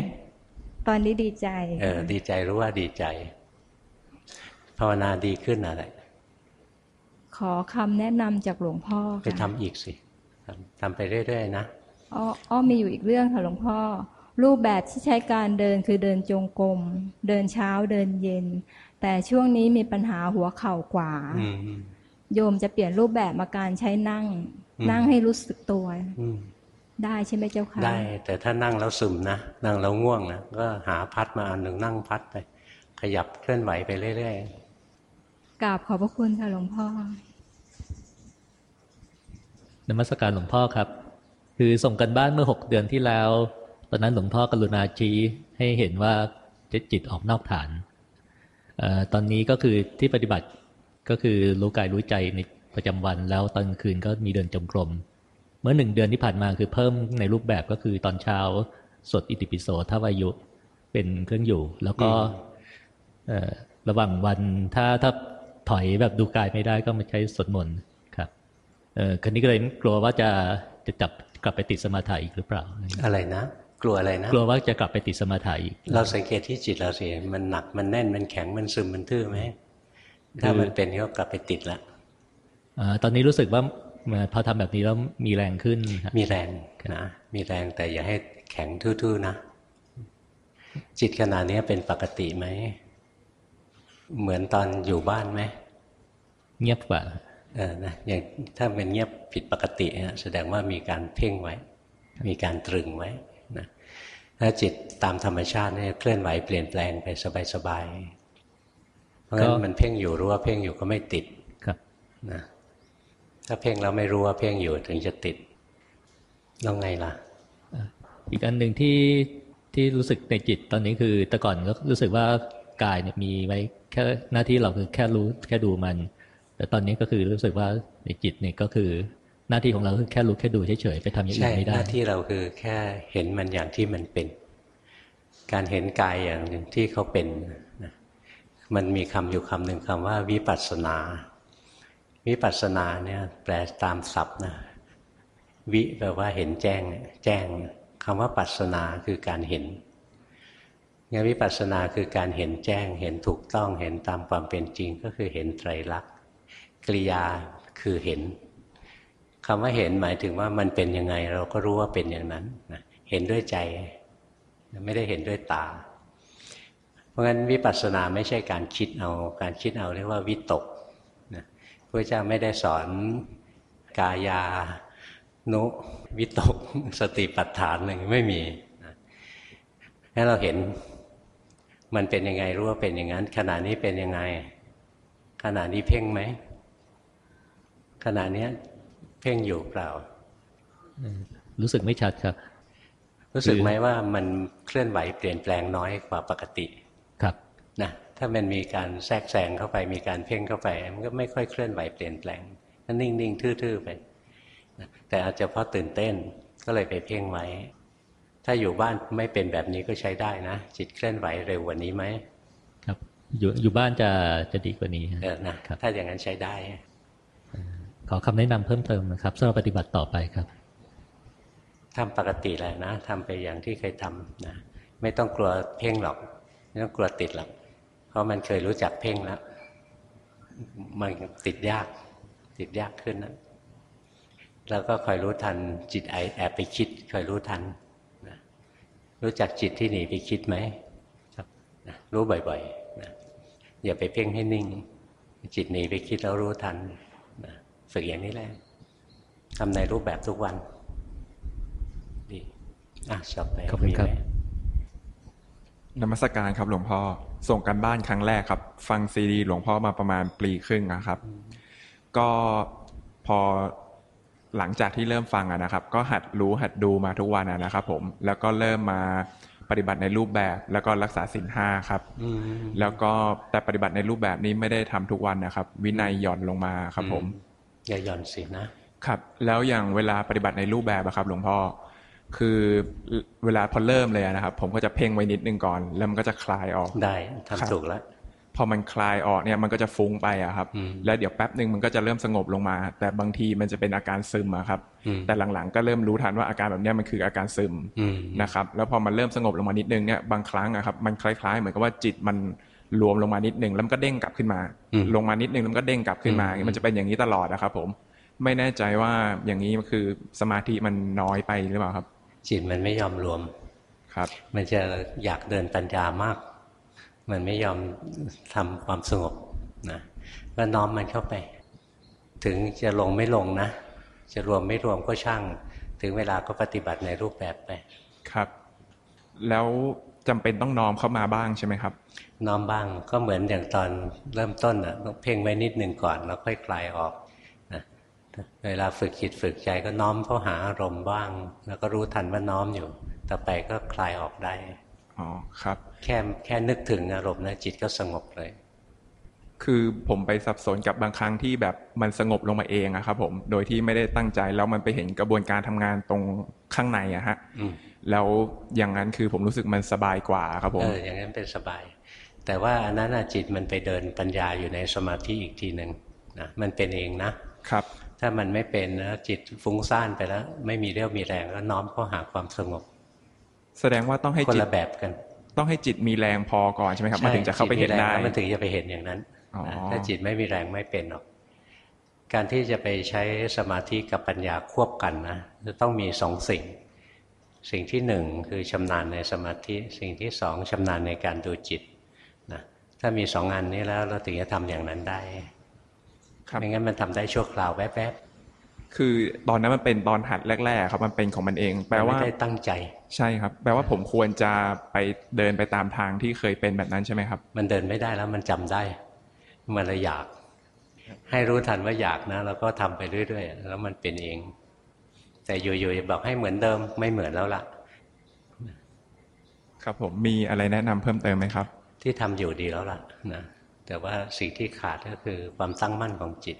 นตอนนี้ดีใจ เออ ดีใจรู้ว่าดีใจ ภาวนาดีขึ้นอะไร ขอคำแนะนำจากหลวงพ่อไปค่ะทำอีกสิทำทำไปเรื่อย ๆ นะอ้ออ้อมีอยู่อีกเรื่องค่ะหลวงพ่อ รูปแบบที่ใช้การเดินคือเดินจงกรมเดินเช้าเดินเย็น แต่ช่วงนี้มีปัญหาหัวเข่าขวาอืมโยมจะเปลี่ยนรูปแบบมาการใช้นั่งอืมนั่งให้รู้สึกตัวอืม ได้ใช่ไหมเจ้าคะได้ แต่ถ้านั่งแล้วซึมนะนั่งแล้วง่วงนะก็หาพัดมาอันหนึ่งนั่งพัดไปขยับเคลื่อนไหวไปเรื่อยกราบขอบพระคุณค่ะหลวงพ่อนมัสการหลวงพ่อครับ คือส่งกันบ้านเมื่อหกเดือนที่แล้ว ตอนนั้นหลวงพ่อกรุณาชี้ให้เห็นว่าจิตออกนอกฐานเออตอนนี้ก็คือที่ปฏิบัติก็คือรู้กายรู้ใจในประจำวัน แล้วตอนกลางคืนก็มีเดินจงกรมเมื่อหนึ่งเดือนที่ผ่านมาคือเพิ่มในรูปแบบก็คือตอนเช้าสวดอิติปิโสทวายุเป็นเครื่องอยู่ แล้วก็เอ่อระหว่างวันถ้าถ้าถอยแบบดูกายไม่ได้ก็มาใช้สวดมนต์ครับเออคันนี้ก็เลยกลัวว่าจะจะจับกลับไปติดสมาธิอีกหรือเปล่าๆอะไรนะกลัวอะไรนะกลัวว่าจะกลับไปติดสมาธิอีกเราสังเกตที่จิตเราสิมันหนักมันแน่นมันแข็งมันซึมมันทื่อไหมถ้ามันเป็นก็กลับไปติดละอ่าตอนนี้รู้สึกว่า เอ่อพอทำแบบนี้แล้วมีแรงขึ้นครับมีแรงนะมีแรงแต่อย่าให้แข็งทื่อๆนะ จิตขนาดนี้เป็นปกติไหม เหมือนตอนอยู่บ้านไหม เงียบกว่าเออนะอย่างถ้าเป็นเงียบผิดปกติเนี่ยแสดงว่ามีการเพ่งไว้ มีการตรึงไว้นะถ้าจิตตามธรรมชาติเนี่ยเคลื่อนไหวเปลี่ยนแปลงไปสบายๆเพราะงั้นก็มันเพ่งอยู่รู้ว่าเพ่งอยู่ก็ไม่ติดครับนะ ถ้าเพ่งแล้วไม่รู้ว่าเพ่งอยู่ถึงจะติดแล้วไงล่ะ อีกอันหนึ่งที่ที่รู้สึกในจิตตอนนี้คือ แต่ก่อนก็รู้สึกว่ากายเนี่ยมีไว้แค่หน้าที่เราคือแค่รู้แค่ดูมัน แต่ตอนนี้ก็คือรู้สึกว่าในจิตเนี่ยก็คือหน้าที่ของเราคือแค่รู้แค่ดูเฉยๆไปทำอย่างอื่ใช่นไม่หได้น้าที่เราคือแค่เห็นมันอย่างที่มันเป็น การเห็นกายอย่างหนึ่งที่เขาเป็นนะมันมีคำอยู่คำหนึ่งคำว่าวิปัสสนา วิปัสสนาเนี่ยแปลตามศัพท์นะวิแปลว่าเห็นแจ้ง แจ้งคำว่าปัสสนาคือการเห็นงั้นวิปัสสนาคือการเห็นแจ้ง เห็นถูกต้องเห็นตามความเป็นจริงก็คือเห็นไตรลักษณ์กริยาคือเห็นคำว่าเห็นหมายถึงว่ามันเป็นยังไง เราก็รู้ว่าเป็นอย่างนั้นนะเห็นด้วยใจ ไม่ได้เห็นด้วยตา เพราะงั้นวิปัสสนาไม่ใช่การคิดเอา การคิดเอาเรียกว่าวิตก พระเจ้าไม่ได้สอนกายานุวิตกสติปัฏฐานหนึ่งไม่มีนะงั้นเราเห็นมันเป็นยังไงรู้ว่าเป็นอย่างนั้น ขณะนี้เป็นยังไง ขณะนี้เพ่งไหมขณะนี้เพ่งอยู่เปล่า รู้สึกไม่ชัดครับ รู้สึกไหมว่ามันเคลื่อนไหวเปลี่ยนแปลงน้อยกว่าปกติ ครับนะ ถ้ามันมีการแทรกแซงเข้าไปมีการเพ่งเข้าไปมันก็ไม่ค่อยเคลื่อนไหวเปลี่ยนแปลงก็นิ่งๆทื่อๆไปนะแต่อาจจะเพราะตื่นเต้นก็เลยไปเพ่งไว้ ถ้าอยู่บ้านไม่เป็นแบบนี้ก็ใช้ได้นะ จิตเคลื่อนไหวเร็วกว่านี้ไหมครับ อยู่อยู่บ้านจะจะดีกว่านี้เออนะถ้าอย่างนั้นใช้ได้ ขอคำแนะนำเพิ่มเติมนะครับสำหรับปฏิบัติต่อไปครับทำปกติแหละนะทำไปอย่างที่เคยทำนะไม่ต้องกลัวเพ่งหรอก ไม่ต้องกลัวติดหรอก เพราะมันเคยรู้จักเพ่งแล้วมันติดยาก ติดยากขึ้นนะแล้วก็คอยรู้ทันจิตไอแอบไปคิดคอยรู้ทันนะรู้จักจิตที่หนีไปคิดไหมครับนะรู้บ่อยๆนะอย่าไปเพ่งให้นิ่ง จิตหนีไปคิดแล้วรู้ทันนะฝึกอย่างนี้แหละทำในรูปแบบทุกวันดีอะต่อไปขอบคุณครับมีไหม นมัสการครับหลวงพ่อส่งกันบ้านครั้งแรกครับ ฟังซีดีหลวงพ่อมาประมาณปีครึ่งนะครับ ก็พอหลังจากที่เริ่มฟังอะนะครับ ก็หัดรู้หัดดูมาทุกวันอะนะครับ ผมแล้วก็เริ่มมาปฏิบัติในรูปแบบ แล้วก็รักษาศีลห้าครับอืมแล้วก็แต่ปฏิบัติในรูปแบบนี้ไม่ได้ทำทุกวันนะครับ วินัยหย่อนลงมาครับ ผมอย่าหย่อนสินะครับ แล้วอย่างเวลาปฏิบัติในรูปแบบอะครับ หลวงพ่อ คือเวลาพอเริ่มเลยอะนะครับ ผมก็จะเพ่งไว้นิดนึงก่อน แล้วมันก็จะคลายออกได้ทำครับถูกแล้วพอมันคลายออกเนี่ยมันก็จะฟุ้งไปอะครับอืมแล้วเดี๋ยวแป๊บหนึ่งมันก็จะเริ่มสงบลงมา แต่บางทีมันจะเป็นอาการซึมอะครับอืมแต่หลังๆ ก็เริ่มรู้ทันว่าอาการแบบเนี้ยมันคืออาการซึมอืมนะครับ แล้วพอมันเริ่มสงบลงมานิดนึงเนี่ยบางครั้งอะครับมันคล้าย ๆ เหมือนกับว่าจิตมันรวมลงมานิดนึงแล้วมันก็เด้งกลับขึ้นมาอืมลงมานิดนึงแล้วมันก็เด้งกลับขึ้นมาอืมมันจะเป็นอย่างนี้ตลอดนะครับ ผม ไม่แน่ใจว่าอย่างนี้มันคือสมาธิมันน้อยไปหรือเปล่าครับ จิตมันไม่ยอมรวมครับ มันจะอยากเดินปัญญามาก มันไม่ยอมทำความสงบนะก็น้อมมันเข้าไป ถึงจะลงไม่ลงนะ จะรวมไม่รวมก็ช่าง ถึงเวลาก็ปฏิบัติในรูปแบบไป ครับ แล้วจำเป็นต้องน้อมเข้ามาบ้างใช่ไหมครับ น้อมบ้างก็เหมือนอย่างตอนเริ่มต้นอะต้องเพ่งไว้นิดหนึ่งก่อนแล้วค่อยคลายออกนะ เวลาฝึกจิตฝึกใจก็น้อมเข้าหาอารมณ์บ้าง แล้วก็รู้ทันว่าน้อมอยู่ ต่อไปก็คลายออกได้อ๋อครับ แค่แค่นึกถึงอารมณ์นะจิตก็สงบเลย คือผมไปสับสนกับบางครั้งที่แบบมันสงบลงมาเองอะครับ ผมโดยที่ไม่ได้ตั้งใจแล้วมันไปเห็นกระบวนการทำงานตรงข้างในอะฮะอืมแล้วอย่างนั้นคือผมรู้สึกมันสบายกว่าครับผมเอออย่างนั้นเป็นสบาย แต่ว่าอันนั้นน่ะจิตมันไปเดินปัญญาอยู่ในสมาธิอีกทีหนึ่งนะมันเป็นเองนะครับ ถ้ามันไม่เป็นนะจิตฟุ้งซ่านไปแล้ว ไม่มีเรี่ยวมีแรงก็น้อมเข้าหาความสงบ แสดงว่าต้องให้คนจิตละแบบกัน ต้องให้จิตมีแรงพอก่อนใช่ไหมครับมันถึงจะเข้าไปเห็นจิตมีแรงได้แล้วมันถึงจะไปเห็นอย่างนั้นอ๋อนะถ้าจิตไม่มีแรงไม่เป็นหรอกการที่จะไปใช้สมาธิกับปัญญาควบกันนะจะต้องมีสองสิ่ง สิ่งที่หนึ่งคือชำนาญในสมาธิ สิ่งที่สองชำนาญในการดูจิตนะถ้ามีสองอันนี้แล้วเราถึงจะทำอย่างนั้นได้ครับ ไม่งั้นมันทำได้ชั่วคราวแวบคือตอนนั้นมันเป็นตอนหัดแรก ๆ ครับมันเป็นของมันเองๆแปลว่าไม่ได้ตั้งใจ ใช่ครับ แปลว่าผมควรจะไปเดินไปตามทางที่เคยเป็นแบบนั้นใช่ไหมครับ มันเดินไม่ได้แล้วมันจำได้ มันเลยอยาก ให้รู้ทันว่าอยากนะ แล้วก็ทำไปเรื่อยๆแล้วมันเป็นเอง แต่อยู่ๆบอกให้เหมือนเดิมไม่เหมือนแล้วล่ะ ครับผมมีอะไรแนะนำเพิ่มเติมไหมครับ ที่ทำอยู่ดีแล้วล่ะนะ แต่ว่าสิ่งที่ขาดก็คือความตั้งมั่นของจิต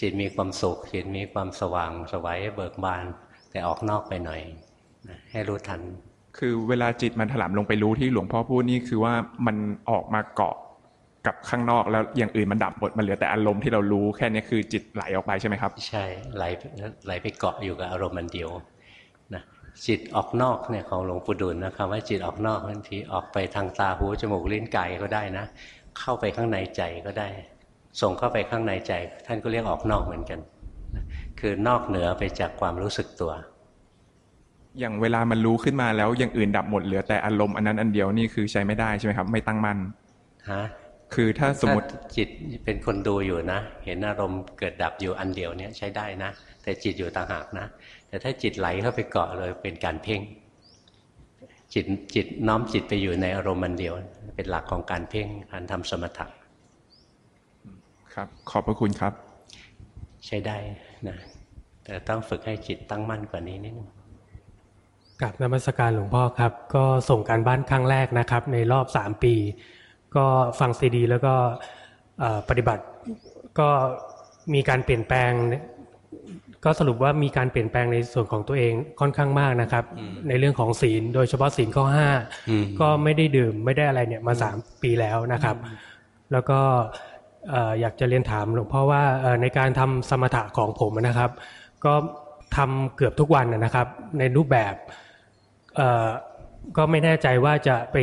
จิตมีความสุข จิตมีความสว่างสวัยเบิกบาน แต่ออกนอกไปหน่อยนะให้รู้ทัน คือเวลาจิตมันถลำลงไปรู้ที่หลวงพ่อพูดนี่คือว่ามันออกมาเกาะกับข้างนอกแล้วอย่างอื่นมันดับหมดมันเหลือแต่อารมณ์ที่เรารู้แค่นี้คือจิตไหลออกไปใช่ไหมครับ ใช่ไหลไหลไปเกาะอยู่กับอารมณ์มันเดียวนะ จิตออกนอกเนี่ยของหลวงปู่ดุลนะคำว่าจิตออกนอกบางทีออกไปทางตาหูจมูกลิ้นกายก็ได้นะ เข้าไปข้างในใจก็ได้ ส่งเข้าไปข้างในใจ ท่านก็เรียกออกนอกเหมือนกันนะคือนอกเหนือไปจากความรู้สึกตัว อย่างเวลามันรู้ขึ้นมาแล้วอย่างอื่นดับหมดเหลือแต่อารมณ์อันนั้นอันเดียวนี่คือใช้ไม่ได้ใช่ไหมครับ ไม่ตั้งมั่นฮะคือถ้าสมมติถ้าจิตเป็นคนดูอยู่นะ เห็นอารมณ์เกิดดับอยู่อันเดียวเนี่ยใช้ได้นะ แต่จิตอยู่ต่างหากนะ แต่ถ้าจิตไหลเข้าไปเกาะเลยเป็นการเพ่ง จิตจิตน้อมจิตไปอยู่ในอารมณ์อันเดียว เป็นหลักของการเพ่งการทำสมถะครับ ขอบพระคุณครับ ใช้ได้นะแต่ต้องฝึกให้จิตตั้งมั่นกว่านี้นิดนึงกับนมัสการหลวงพ่อครับ ก็ส่งการบ้านครั้งแรกนะครับ ในรอบสามปี ก็ฟังซีดี แล้วก็เอ่อปฏิบัติก็มีการเปลี่ยนแปลง ก็สรุปว่ามีการเปลี่ยนแปลงในส่วนของตัวเองค่อนข้างมากนะครับ ในเรื่องของศีล โดยเฉพาะศีลข้อห้าอืมก็ไม่ได้ดื่มไม่ได้อะไรเนี่ยมาสามปีแล้วนะครับ แล้วก็เอ่ออยากจะเรียนถามหลวงพ่อว่าเอ่อในการทำสมถะของผมนะครับ ก็ทำเกือบทุกวันนะครับ ในรูปแบบเอ่อก็ไม่แน่ใจว่าจะไป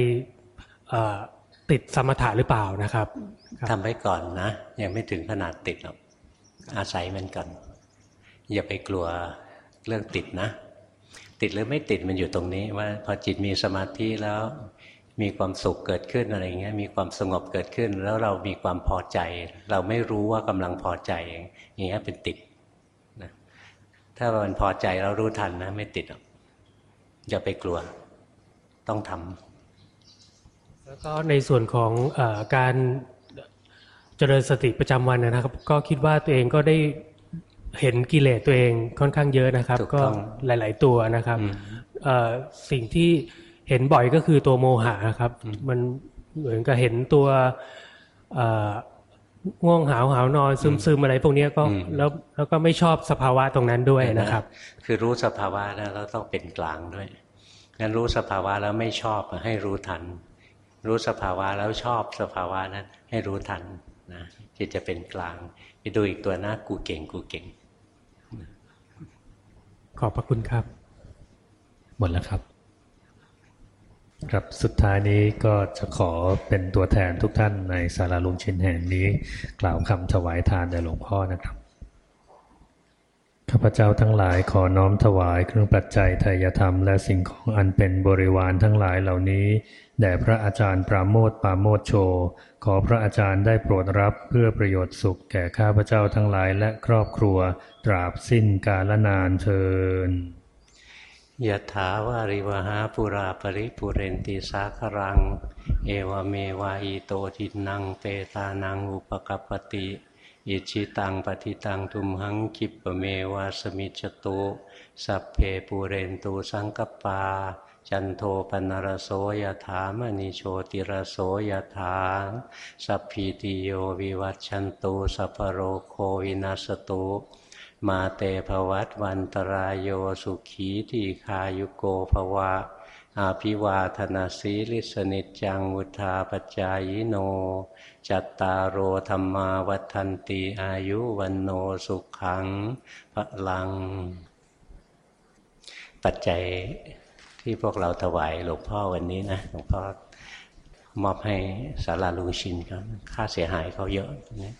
เอ่อติดสมถะหรือเปล่านะครับทำไว้ก่อนนะ ยังไม่ถึงขนาดติดหรอกอาศัยมันก่อน อย่าไปกลัวเรื่องติดนะ ติดหรือไม่ติดมันอยู่ตรงนี้ว่าพอจิตมีสมาธิแล้วมีความสุขเกิดขึ้นอะไรเงี้ยมีความสงบเกิดขึ้น แล้วเรามีความพอใจ เราไม่รู้ว่ากำลังพอใจอย่างเงี้ยเป็นติดนะถ้ามันพอใจเรารู้ทันนะ ไม่ติดอย่าไปกลัว ต้องทำแล้วก็ในส่วนของอการเจริญสติประจำวันนะครับ ก็คิดว่าตัวเองก็ได้ เห็นกิเลสตัวเองค่อนข้างเยอะนะครับถูกก็ต้องหลาย ๆ ตัวนะครับอืมเอ่อสิ่งที่เห็นบ่อยก็คือตัวโมหะนะครับ มันเหมือนกับเห็นตัวเอ่อง่วงหาวหาวนอนซึมซึมอะไรพวกเนี้ยก็อืมแล้วแล้วก็ไม่ชอบสภาวะตรงนั้นด้วยนะครับ คือรู้สภาวะนะเราต้องเป็นกลางด้วยงั้นรู้สภาวะแล้วไม่ชอบให้รู้ทัน รู้สภาวะแล้วชอบสภาวะนั้นให้รู้ทันนะจิตจะเป็นกลางไปดูอีกตัวนะกูเก่งกูเก่ง ขอบพระคุณครับ หมดแล้วครับ ครับสุดท้ายนี้ก็จะขอเป็นตัวแทนทุกท่านในศาลาลุงชินแห่งนี้ กล่าวคำถวายทานแด่หลวงพ่อนะครับข้าพเจ้าทั้งหลายขอน้อมถวายเครื่องปัจจัยทายธรรมและสิ่งของอันเป็นบริวารทั้งหลายเหล่านี้ แด่พระอาจารย์ปราโมทปราโมทโช ขอพระอาจารย์ได้โปรดรับเพื่อประโยชน์สุขแก่ข้าพเจ้าทั้งหลายและครอบครัว ตราบสิ้นกาลนานเทินยะถาวาริวหาปุราปริปุเรนติสาครัง เอวเมวะอิโตทินังเปตานังอุปกปปติอิชิตังปฏิตังทุมหังคิปเมวะสมิจจตุ สัพเพปูเรนตูสังกปา จันโทปนรโสยถามณิโชติรโสยถาสัพพีติโยวิวัตชันตุสัพโรโควินัสตุมาเตภวัตวันตรายโยสุขีทีคายุโกภวะ อาภิวาธนาสีลิสนิจังวุธาปจายโน จัตตารโอธรรมาวัฏันติอายุวันโนสุขังพระลัง ปัจจัย ที่พวกเราถวายหลวงพ่อวันนี้นะหลวงพ่อมอบให้สาราลุงชินครับค่าเสียหายเขาเยอะนะ